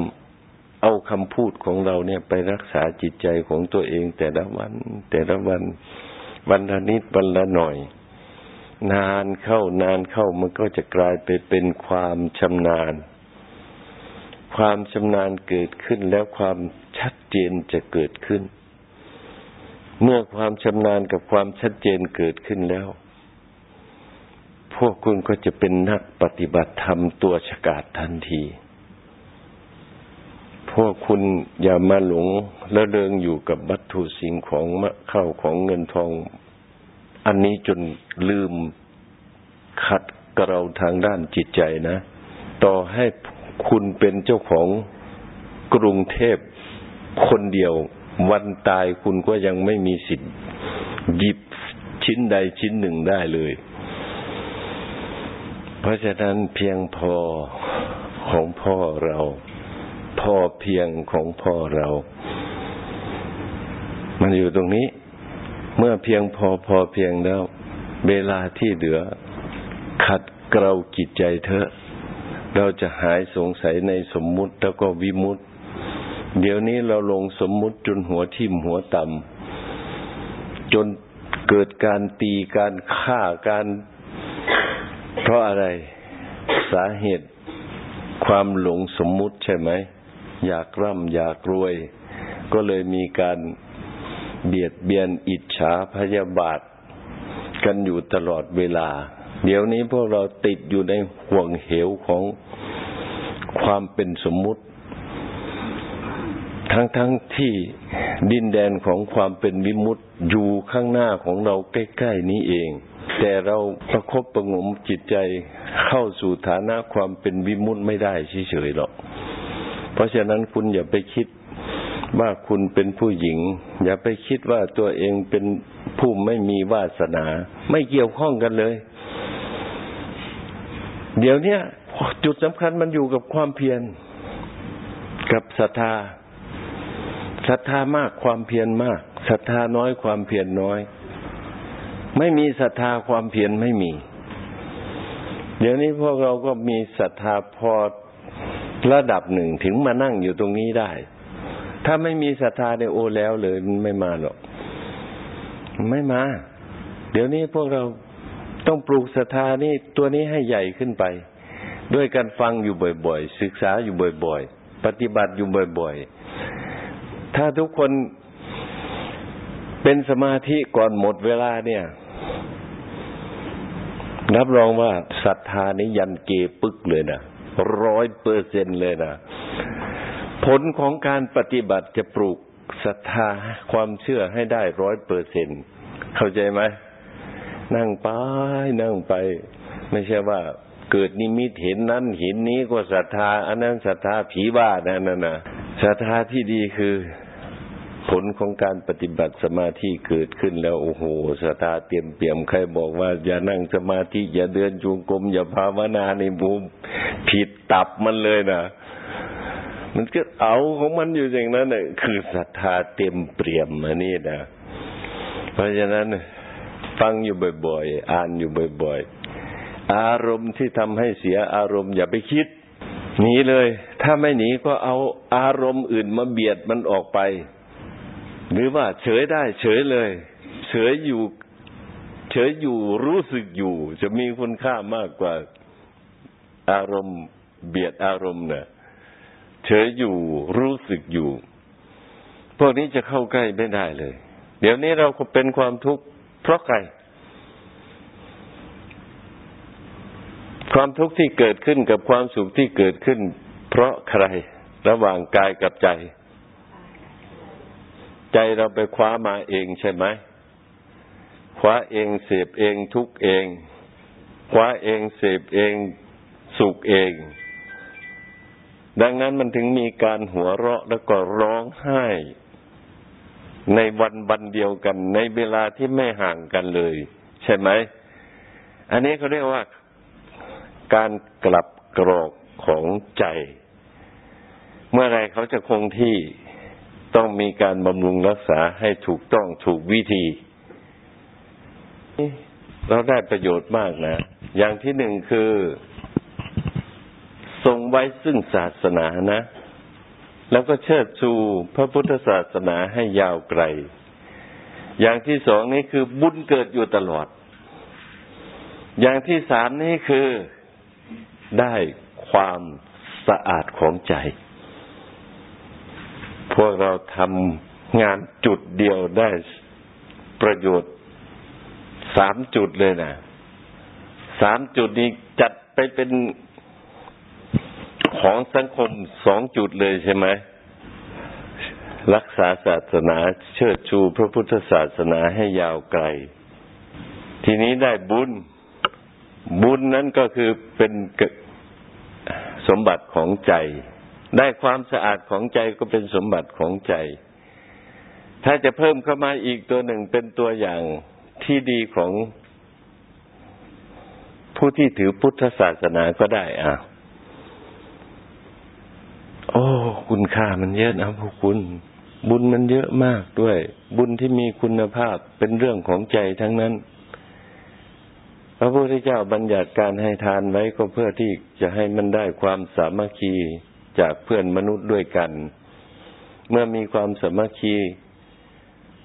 เอาคำพูดของเราเนี่ยไปรักษาจิตใจของตัวเองแต่ละวัน แต่ละวัน วันละนิดวันละหน่อย นานเข้านานเข้ามันก็จะกลายไปเป็นความชำนาญ ความชำนาญเกิดขึ้นแล้วความชัดเจนจะเกิดขึ้น เมื่อความชำนาญกับความชัดเจนเกิดขึ้นแล้ว พวกคุณก็จะเป็นนักปฏิบัติธรรมตัวฉกาจทันที พวกคุณอย่ามาหลงและเริงอยู่กับวัตถุสิ่งของมะเข้าของเงินทอง อันนี้จนลืมขัดกระเราทางด้านจิตใจนะ ต่อให้คุณเป็นเจ้าของกรุงเทพคนเดียว วันตายคุณก็ยังไม่มีสิทธิ์หยิบชิ้นใดชิ้นหนึ่งได้เลย เพราะฉะนั้นเพียงพอของพ่อเรา พอเพียงของพ่อเรา มันอยู่ตรงนี้ เมื่อเพียงพอพอเพียงแล้ว เวลาที่เหลือ ขัดเกลาจิตใจเถอะ เราจะหายสงสัยในสมมุติแล้วก็วิมุตติเดี๋ยวนี้เราลงสมมุติจนหัวทิ่มหัวต่ำจนเกิดการตีการฆ่าการเพราะอะไรสาเหตุความหลงสมมุติใช่ไหม อยากร่ำอยากรวย ก็เลยมีการเบียดเบียนอิจฉาพยาบาท กันอยู่ตลอดเวลา เดี๋ยวนี้พวกเราติดอยู่ในห่วงเหวของความเป็นสมมุติ ทั้งๆทที่ดินแดนของความเป็นวิมุตติอยู่ข้างหน้าของเราใกล้ๆนี้เอง แต่เราประคบประงมจิตใจเข้าสู่ฐานะความเป็นวิมุตติไม่ได้เฉยๆหรอก เพราะฉะนั้นคุณอย่าไปคิดว่าคุณเป็นผู้หญิง อย่าไปคิดว่าตัวเองเป็นผู้ไม่มีวาสนา ไม่เกี่ยวข้องกันเลย เดี๋ยวเนี้ยจุดสำคัญมันอยู่กับความเพียร กับศรัทธาศรัทธามากความเพียรมากศรัทธาน้อยความเพียรน้อย ไม่มีศรัทธาความเพียรไม่มี เดี๋ยวนี้พวกเราก็มีศรัทธาพอ ระดับหนึ่งถึงมานั่งอยู่ตรงนี้ได้ ถ้าไม่มีศรัทธาในโอแล้วเลยมันไม่มาหรอกไม่มา เดี๋ยวนี้พวกเราต้องปลูกศรัทธานี่ตัวนี้ให้ใหญ่ขึ้นไป ด้วยการฟังอยู่บ่อย ๆ ศึกษาอยู่บ่อย ๆ ปฏิบัติอยู่บ่อย ๆ ถ้าทุกคนเป็นสมาธิก่อนหมดเวลาเนี่ย รับรองว่าศรัทธานี้ยันเกปึกเลยนะ ร้อยเปอร์เซ็นเลยนะ ผลของการปฏิบัติจะปลูกศรัทธาความเชื่อให้ได้ร้อยเปอร์เซ็นเข้าใจไหมนั่งไปนั่งไป ไม่ใช่ว่าเกิดนิมิตเห็นนั้นเห็นนี้ก็ศรัทธา อันนั้นศรัทธาผีบ้านั่นนะศรัทธาที่ดีคือ ผลของการปฏิบัติสมาธิเกิดขึ้นแล้วโอ้โหศรัทธาเตรียมเปี่ยมใครบอกว่า อย่านั่งสมาธิอย่าเดินจงกรมอย่าภาวนาในภูมิผิดตับมันเลยนะมันก็เอาของมันอยู่อย่างนั้นน่ะคือศรัทธาเต็มเปี่ยมมานี่นะเพราะฉะนั้นฟังอยู่บ่อยๆ อ่านอยู่บ่อยๆ อารมณ์ที่ทำให้เสียอารมณ์อย่าไปคิดหนีเลย ถ้าไม่หนีก็เอาอารมณ์อื่นมาเบียดมันออกไป หรือว่าเฉยได้ เฉยเลย เฉยอยู่ เฉยอยู่รู้สึกอยู่ จะมีคุณค่ามากกว่าอารมณ์ เบียดอารมณ์เนะ่ะเฉยอยู่รู้สึกอยู่ พวกนี้จะเข้าใกล้ไม่ได้เลย เดี๋ยวนี้เราก็เป็นความทุกข์เพราะใครความทุกข์ที่เกิดขึ้นกับความสุขที่เกิดขึ้น เพราะใครระหว่างกายกับใจ ใจเราไปคว้ามาเองใช่ไหมคว้าเองเสพเองทุกเอง คว้าเองเสพเองสุขเอง ดังนั้นมันถึงมีการหัวเราะแล้วก็ร้องไห้ ในวันวันเดียวกัน ในเวลาที่ไม่ห่างกันเลย ใช่ไหม อันนี้เขาเรียกว่าการกลับกรอกของใจ เมื่อไรเขาจะคงที่ ต้องมีการบำรุงรักษาให้ถูกต้องถูกวิธี เราได้ประโยชน์มากนะ อย่างที่หนึ่งคือทรงไว้ซึ่งศาสนานะ แล้วก็เชิดชูพระพุทธศาสนาให้ยาวไกล อย่างที่สองนี้คือบุญเกิดอยู่ตลอด อย่างที่สามนี่คือได้ความสะอาดของใจ พวกเราทำงานจุดเดียวได้ประโยชน์สามจุดเลยนะสามจุดนี้จัดไปเป็นของสังคมสองจุดเลยใช่ไหมรักษาศาสนาเชิดชูพระพุทธศาสนาให้ยาวไกล ทีนี้ได้บุญ บุญนั้นก็คือเป็นสมบัติของใจ ได้ความสะอาดของใจก็เป็นสมบัติของใจ ถ้าจะเพิ่มเข้ามาอีกตัวหนึ่งเป็นตัวอย่างที่ดีของผู้ที่ถือพุทธศาสนาก็ได้อะโอ้ คุณค่ามันเยอะนะพวกคุณ บุญมันเยอะมากด้วย บุญที่มีคุณภาพเป็นเรื่องของใจทั้งนั้น พระพุทธเจ้าบัญญัติการให้ทานไว้ก็เพื่อที่จะให้มันได้ความสามัคคี จากเพื่อนมนุษย์ด้วยกัน เมื่อมีความสมัคคี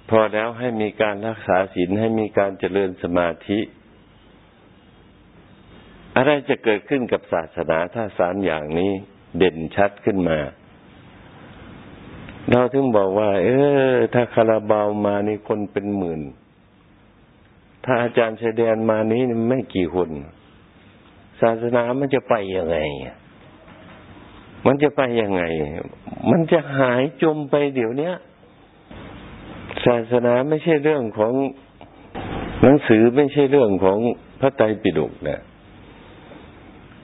พอแล้วให้มีการรักษาศีลให้มีการเจริญสมาธิ อะไรจะเกิดขึ้นกับศาสนาถ้าสามอย่างนี้เด่นชัดขึ้นมา เราถึงบอกว่า เออ ถ้าคาราบาวมานี่คนเป็นหมื่น ถ้าอาจารย์ชายแดนมานี้ไม่กี่คน ศาสนามันจะไปยังไง มันจะไปยังไง มันจะหายจมไปเดี๋ยวนี้ศาสนาไม่ใช่เรื่องของหนังสือไม่ใช่เรื่องของพระไตรปิฎกนะ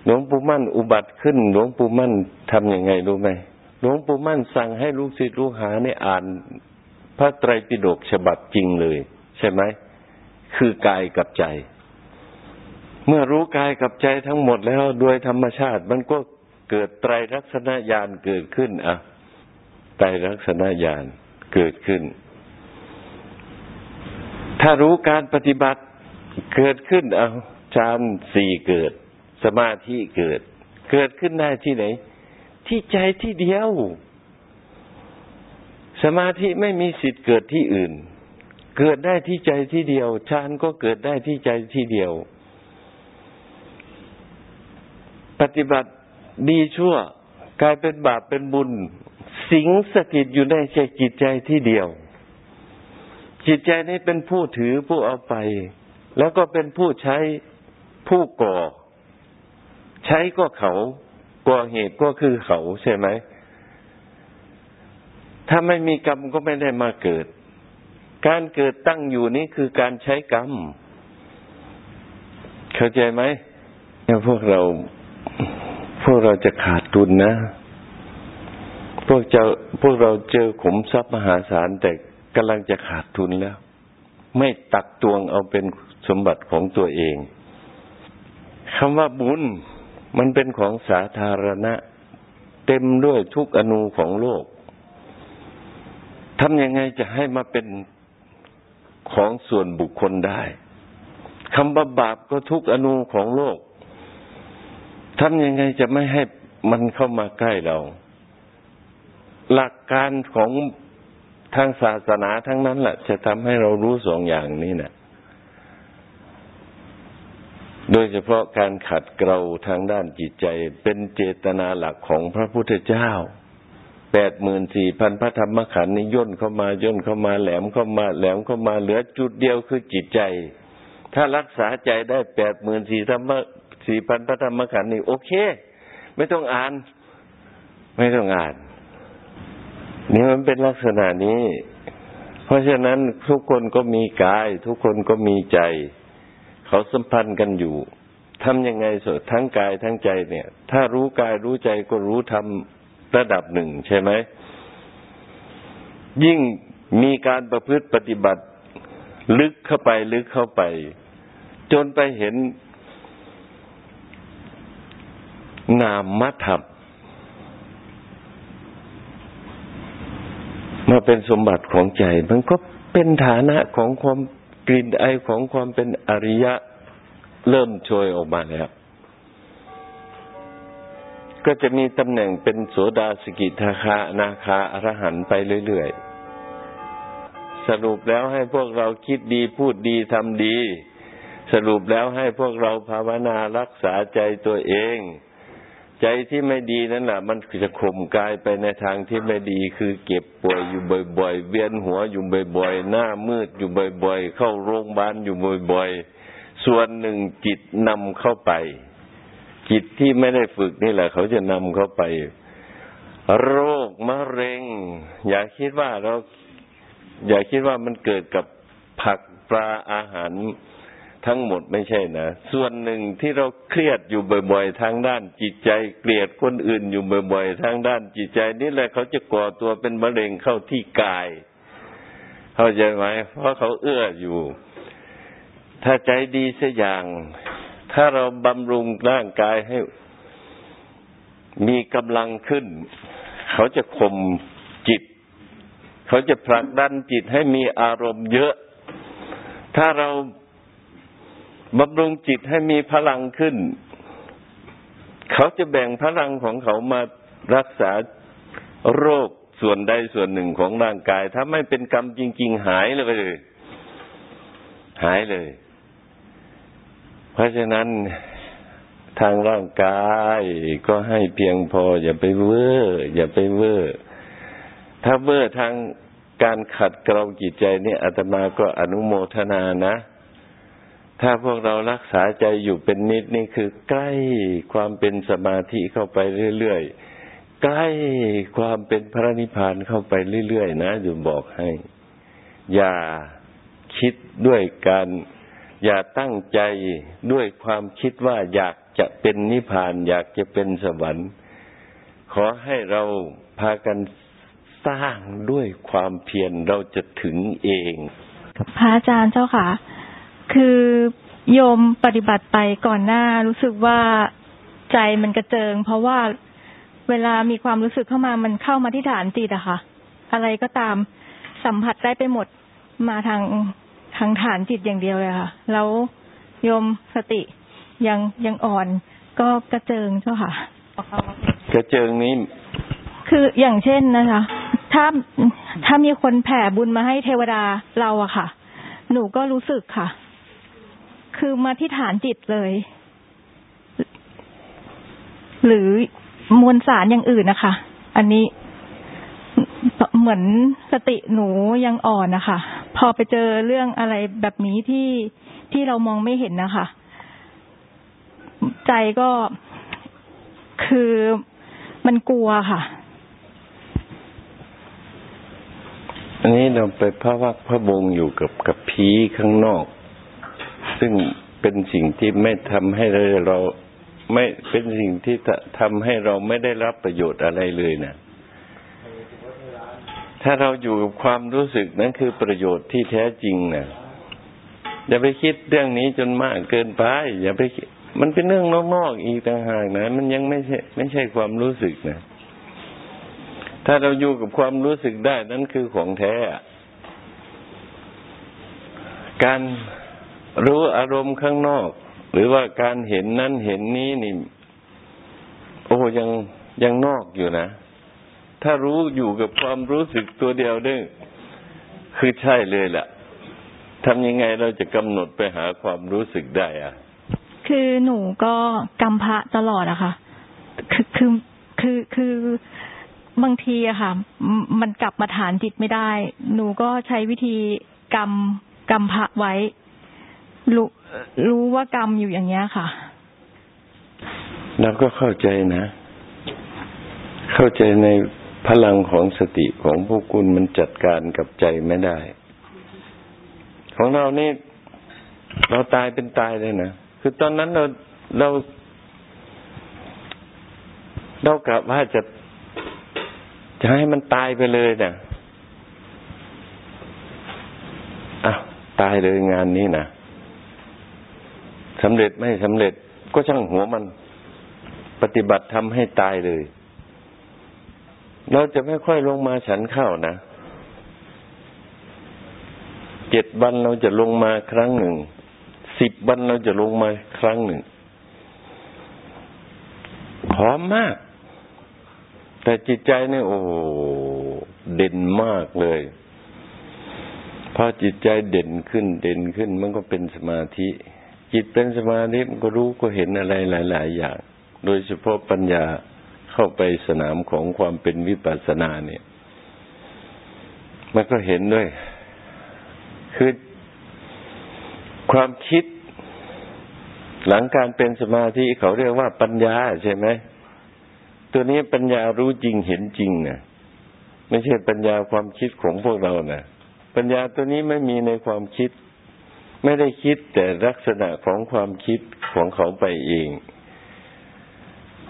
หลวงปู่มั่นอุบัติขึ้น หลวงปู่มั่นทำยังไงรู้ไหมหลวงปู่มั่นสั่งให้ลูกศิษย์ลูกหาเนี่ยอ่านพระไตรปิฎกฉบับจริงเลย ใช่ไหม คือกายกับใจ เมื่อรู้กายกับใจทั้งหมดแล้วโดยธรรมชาติมันก็ เกิดไตรลักษณญาณเกิดขึ้นอะไตรลักษณญาณเกิดขึ้น ถ้ารู้การปฏิบัติเกิดขึ้นเอาฌานสี่เกิด สมาธิเกิด เกิดขึ้นได้ที่ไหน ที่ใจที่เดียว สมาธิไม่มีสิทธิ์เกิดที่อื่น เกิดได้ที่ใจที่เดียวฌานก็เกิดได้ที่ใจที่เดียว ปฏิบัติ ดีชั่ว กลายเป็นบาปเป็นบุญ สิงสถิตอยู่ในใจจิตใจที่เดียว จิตใจนี้เป็นผู้ถือผู้เอาไป แล้วก็เป็นผู้ใช้ผู้ก่อ ใช้ก็เขา ก่อเหตุก็คือเขาใช่ไหมถ้าไม่มีกรรมก็ไม่ได้มาเกิด การเกิดตั้งอยู่นี้คือการใช้กรรม เข้าใจไหมที่พวกเรา พวกเราจะขาดทุนนะ พวกเจ้าพวกเราเจอขุมทรัพย์มหาศาลแต่กำลังจะขาดทุนแล้ว ไม่ตักตวงเอาเป็นสมบัติของตัวเองคำว่าบุญมันเป็นของสาธารณะ เต็มด้วยทุกอนูของโลกทำยังไงจะให้มาเป็นของส่วนบุคคลได้คำว่าบาปก็ทุกอนูของโลก ทำยังไงจะไม่ให้มันเข้ามาใกล้เรา หลักการของทางศาสนาทั้งนั้นแหละจะทำให้เรารู้สองอย่างนี้นะโดยเฉพาะการขัดเกลาทางด้านจิตใจเป็นเจตนาหลักของพระพุทธเจ้าแปดหมื่นสี่พันพระธรรมขันธ์นี่ย่นเข้ามาย่นเข้ามาแหลมเข้ามาแหลมเข้ามาเหลือจุดเดียวคือจิตใจ ถ้ารักษาใจได้แปดหมื่นสี่ธรรม สี่พันพระธรรมขันธ์นี่โอเค ไม่ต้องอ่าน ไม่ต้องอ่าน นี่มันเป็นลักษณะนี้ เพราะฉะนั้นทุกคนก็มีกาย ทุกคนก็มีใจ เขาสัมพันธ์กันอยู่ทำยังไงสดทั้งกายทั้งใจเนี่ย ถ้ารู้กายรู้ใจก็รู้ทำระดับหนึ่งใช่ไหม ยิ่งมีการประพฤติปฏิบัติ ลึกเข้าไปลึกเข้าไป จนไปเห็น นามมัทับมาเป็นสมบัติของใจ มันก็เป็นฐานะของความกลิ่นไอของความเป็นอริยะ เริ่มโชยออกมาแล้ว ก็จะมีตำแหน่งเป็นโสดาสกิทาคานาคาอรหันไปเรื่อยๆ สรุปแล้วให้พวกเราคิดดีพูดดีทำดี สรุปแล้วให้พวกเราภาวนารักษาใจตัวเอง ใจที่ไม่ดีนั่นแหละมันจะข่มกายไปในทางที่ไม่ดีคือเก็บป่วยอยู่บ่อยๆ เวียนหัวอยู่บ่อยๆ หน้ามืดอยู่บ่อยๆ เข้าโรงพยาบาลอยู่บ่อยๆ ส่วนหนึ่งจิตนำเข้าไป จิตที่ไม่ได้ฝึกนี่แหละ เขาจะนำเข้าไป โรคมะเร็ง อย่าคิดว่าเรา อย่าคิดว่ามันเกิดกับผักปลาอาหาร ทั้งหมดไม่ใช่นะ ส่วนหนึ่งที่เราเครียดอยู่บ่อยๆทางด้านจิตใจเกลียดคนอื่นอยู่บ่อยๆทางด้านจิตใจนี่แหละเขาจะก่อตัวเป็นมะเร็งเข้าที่กาย เข้าใจไหมเพราะเขาเอื้ออยู่ ถ้าใจดีเสัอย่าง ถ้าเราบำรุงร่างกายให้ มีกำลังขึ้น เขาจะข่มจิต เขาจะผลักดันจิตให้มีอารมณ์เยอะ ถ้าเรา บำรุงจิตให้มีพลังขึ้น เขาจะแบ่งพลังของเขามารักษาโรคส่วนใดส่วนหนึ่งของร่างกาย ถ้าไม่เป็นกรรมจริง ๆ หายเลย หายเลย เพราะฉะนั้นทางร่างกายก็ให้เพียงพอ อย่าไปเวอร์อย่าไปเวอร์ถ้าเวอร์ทางการขัดเกลาจิตใจเนี่ยอาตมาก็อนุโมทนานะ ถ้าพวกเรารักษาใจอยู่เป็นนิจนี่คือใกล้ความเป็นสมาธิเข้าไปเรื่อยๆ ใกล้ความเป็นพระนิพพานเข้าไปเรื่อยๆ นะอยู่บอกให้ อย่าคิดด้วยการ อย่าตั้งใจด้วยความคิดว่าอยากจะเป็นนิพพาน อยากจะเป็นสวรรค์ ขอให้เราพากันสร้างด้วยความเพียรเราจะถึงเองพระอาจารย์เจ้าค่ะ คือโยมปฏิบัติไปก่อนหน้ารู้สึกว่าใจมันกระเจิง เพราะว่าเวลามีความรู้สึกเข้ามามันเข้ามาที่ฐานจิตอะค่ะ อะไรก็ตามสัมผัสได้ไปหมดมาทางทางฐานจิตอย่างเดียวเลยค่ะ แล้วโยมสติยังยังอ่อนก็กระเจิงเจ้าค่ะ กระเจิงนี้ คืออย่างเช่นนะคะ ถ้าถ้ามีคนแผ่บุญมาให้เทวดาเราอะค่ะ หนูก็รู้สึกค่ะ คือมาที่ฐานจิตเลย หรือมวลสารอย่างอื่นนะคะ อันนี้เหมือนสติหนูยังอ่อนนะคะ พอไปเจอเรื่องอะไรแบบนี้ที่ที่เรามองไม่เห็นนะคะ ใจก็คือมันกลัวค่ะ อันนี้เราไปพระวักพระบงอยู่กับกับผีข้างนอก ซึ่งเป็นสิ่งที่ไม่ทำให้เราไม่เป็นสิ่งที่ทำให้เราไม่ได้รับประโยชน์อะไรเลยนะถ้าเราอยู่กับความรู้สึกนั้นคือประโยชน์ที่แท้จริงนะอย่าไปคิดเรื่องนี้จนมากเกินไปอย่าไปมันเป็นเรื่องนอกๆอีกต่างหากนะมันยังไม่ใช่ ไม่ใช่ความรู้สึกนะถ้าเราอยู่กับความรู้สึกได้นั่นคือของแท้ การ รู้อารมณ์ข้างนอก หรือว่าการเห็นนั้นเห็นนี้นี่ โอ้ยังยังนอกอยู่นะ ถ้ารู้อยู่กับความรู้สึกตัวเดียวได้คือใช่เลยแหละทำยังไงเราจะกำหนดไปหาความรู้สึกได้อะคือหนูก็กำพระตลอดอะค่ะ คือคือคือคือบางทีอะค่ะ มันกลับมาฐานจิตไม่ได้ หนูก็ใช้วิธีกรรมกรรมพระไว้ รู้รู้ว่ากรรมอยู่อย่างเงี้ยค่ะเราก็เข้าใจนะ เข้าใจในพลังของสติของพวกคุณมันจัดการกับใจไม่ได้ ของเรานี่เราตายเป็นตายเลยนะ คือตอนนั้นเราเราเรากลับว่าจะจะให้มันตายไปเลยเนะอะตายเลยงานนี้นะ สำเร็จไม่สำเร็จก็ช่างหัวมัน ปฏิบัติทำให้ตายเลย เราจะไม่ค่อยลงมาฉันข้าวนะเจ็ดวันเราจะลงมาครั้งหนึ่งสิบวันเราจะลงมาครั้งหนึ่งพร้อมมาก แต่จิตใจเนี่ยโอ้เด่นมากเลยพอจิตใจเด่นขึ้น เด่นขึ้นมันก็เป็นสมาธิ จิตเป็นสมาธิมันก็รู้ก็เห็นอะไรหลาย ๆ อย่าง โดยเฉพาะปัญญาเข้าไปสนามของความเป็นวิปัสสนาเนี่ย มันก็เห็นด้วย คือความคิด หลังการเป็นสมาธิเขาเรียกว่าปัญญาใช่ไหมตัวนี้ปัญญารู้จริงเห็นจริงนะไม่ใช่ปัญญาความคิดของพวกเรานะปัญญาตัวนี้ไม่มีในความคิด ไม่ได้คิดแต่ลักษณะของความคิดของเขาไปเอง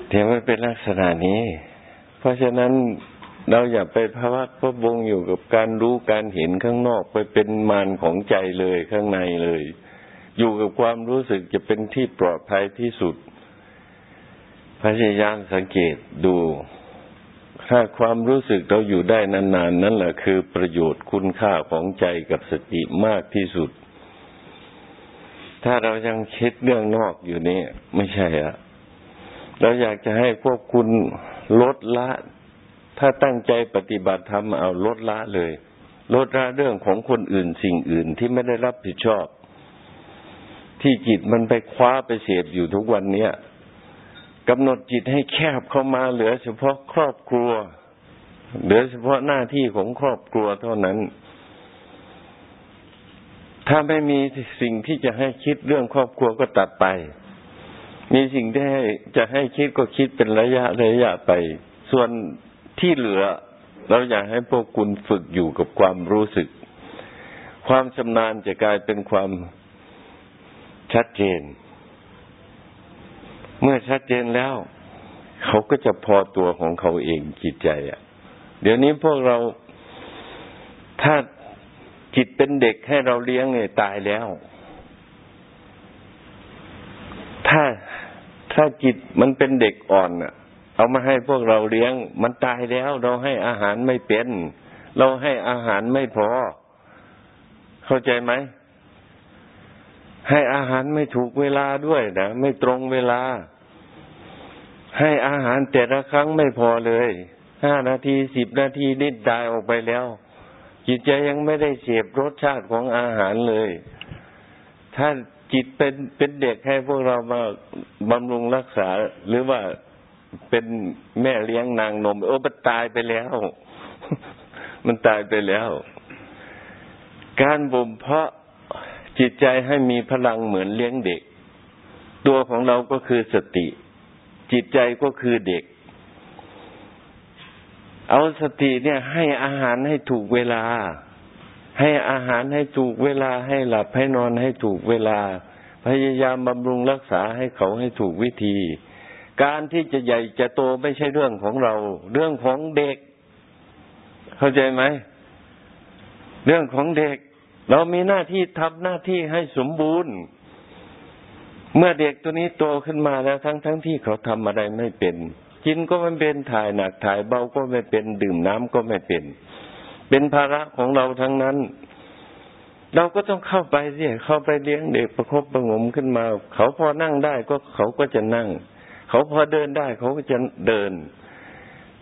แต่มันเป็นลักษณะนี้ เพราะฉะนั้นเราอย่าไปภาวะพะวงอยู่กับการรู้การเห็นข้างนอกไปเป็นมารของใจเลยข้างในเลย อยู่กับความรู้สึกจะเป็นที่ปลอดภัยที่สุด พยายามสังเกตดู ถ้าความรู้สึกเราอยู่ได้นานๆนนั่นแหละคือประโยชน์คุณค่าของใจกับสติมากที่สุด ถ้าเรายังคิดเรื่องนอกอยู่นี่ไม่ใช่อะเราอยากจะให้พวกคุณลดละ ถ้าตั้งใจปฏิบัติธรรมเอาลดละเลย ลดละเรื่องของคนอื่นสิ่งอื่นที่ไม่ได้รับผิดชอบ ที่จิตมันไปคว้าไปเสพอยู่ทุกวันเนี้ยกำหนดจิตให้แคบเข้ามาเหลือเฉพาะครอบครัว เหลือเฉพาะหน้าที่ของครอบครัวเท่านั้น ถ้าไม่มีสิ่งที่จะให้คิดเรื่องครอบครัวก็ตัดไป มีสิ่งที่ให้จะให้คิดก็คิดเป็นระยะระยะไป ส่วนที่เหลือ เราอยากให้พวกคุณฝึกอยู่กับความรู้สึก ความชำนาญจะกลายเป็นความชัดเจน เมื่อชัดเจนแล้ว เขาก็จะพอตัวของเขาเองจิตใจอะ เดี๋ยวนี้พวกเราถ้า จิตเป็นเด็กให้เราเลี้ยงเนี่ยตายแล้ว ถ้าถ้าจิตมันเป็นเด็กอ่อนอะเอามาให้พวกเราเลี้ยง มันตายแล้ว เราให้อาหารไม่เป็น เราให้อาหารไม่พอ เข้าใจไหมให้อาหารไม่ถูกเวลาด้วยนะไม่ตรงเวลา ให้อาหารแต่ละครั้งไม่พอเลยห้านาทีสิบนาทีนิดตายออกไปแล้ว จิตใจยังไม่ได้เสพรสชาติของอาหารเลย ถ้าจิตเป็นเป็นเด็กให้พวกเรามาบำรุงรักษา หรือว่าเป็นแม่เลี้ยงนางนมโอ้มันตายไปแล้ว มันตายไปแล้ว การบ่มเพาะจิตใจให้มีพลังเหมือนเลี้ยงเด็ก ตัวของเราก็คือสติ จิตใจก็คือเด็ก เอาสติเนี่ยให้อาหารให้ถูกเวลา ให้อาหารให้ถูกเวลาให้หลับให้นอนให้ถูกเวลา พยายามบำรุงรักษาให้เขาให้ถูกวิธี การที่จะใหญ่จะโตไม่ใช่เรื่องของเรา เรื่องของเด็ก เข้าใจไหมเรื่องของเด็ก เรามีหน้าที่ทำหน้าที่ให้สมบูรณ์ เมื่อเด็กตัวนี้โตขึ้นมาแล้วทั้งทั้งที่เขาทำอะไรไม่เป็น กินก็ไม่เป็นถ่ายหนักถ่ายเบาก็ไม่เป็นดื่มน้ำก็ไม่เป็น เป็นภาระของเราทั้งนั้น เราก็ต้องเข้าไปสิเข้าไปเลี้ยงเด็กประคบประงมขึ้นมา เขาพอนั่งได้ก็เขาก็จะนั่ง เขาพอเดินได้เขาก็จะเดิน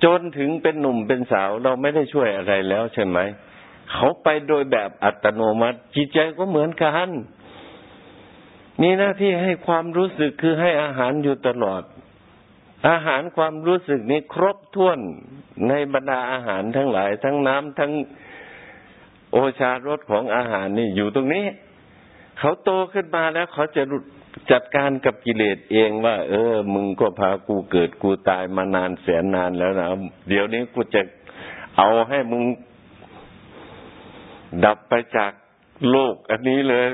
จนถึงเป็นหนุ่มเป็นสาวเราไม่ได้ช่วยอะไรแล้วใช่ไหมเขาไปโดยแบบอัตโนมัติ จิตใจก็เหมือนกันมีหน้าที่ให้ความรู้สึกคือให้อาหารอยู่ตลอด อาหารความรู้สึกนี้ครบถ้วนในบรรดาอาหารทั้งหลาย ทั้งน้ำทั้งโอชารสของอาหารนี่อยู่ตรงนี้ เขาโตขึ้นมาแล้วเขาจะจัดการกับกิเลสเองว่า เออ มึงก็พากูเกิดกูตายมานานแสนนานแล้วนะเดี๋ยวนี้กูจะเอาให้มึงดับไปจากโลกอันนี้เลย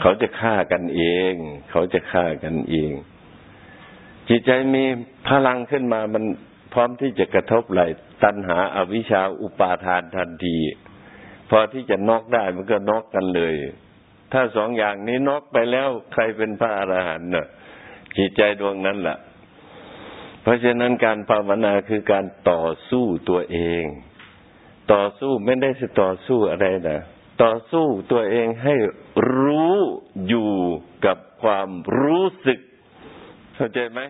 เขาจะฆ่ากันเอง เขาจะฆ่ากันเอง จิตใจมีพลังขึ้นมามันพร้อมที่จะกระทบไหลตัณหาอาวิชชาอุปาทานทันที พอที่จะนอกได้มันก็นอกกันเลย ถ้าสองอย่างนี้นอกไปแล้วใครเป็นพระอรหันต์น่ะ จิตใจดวงนั้นแหละเพราะฉะนั้นการภาวนาคือการต่อสู้ตัวเอง ต่อสู้ไม่ได้จะต่อสู้อะไรนะต่อสู้ตัวเองให้รู้อยู่กับความรู้สึก เข้าใจไหม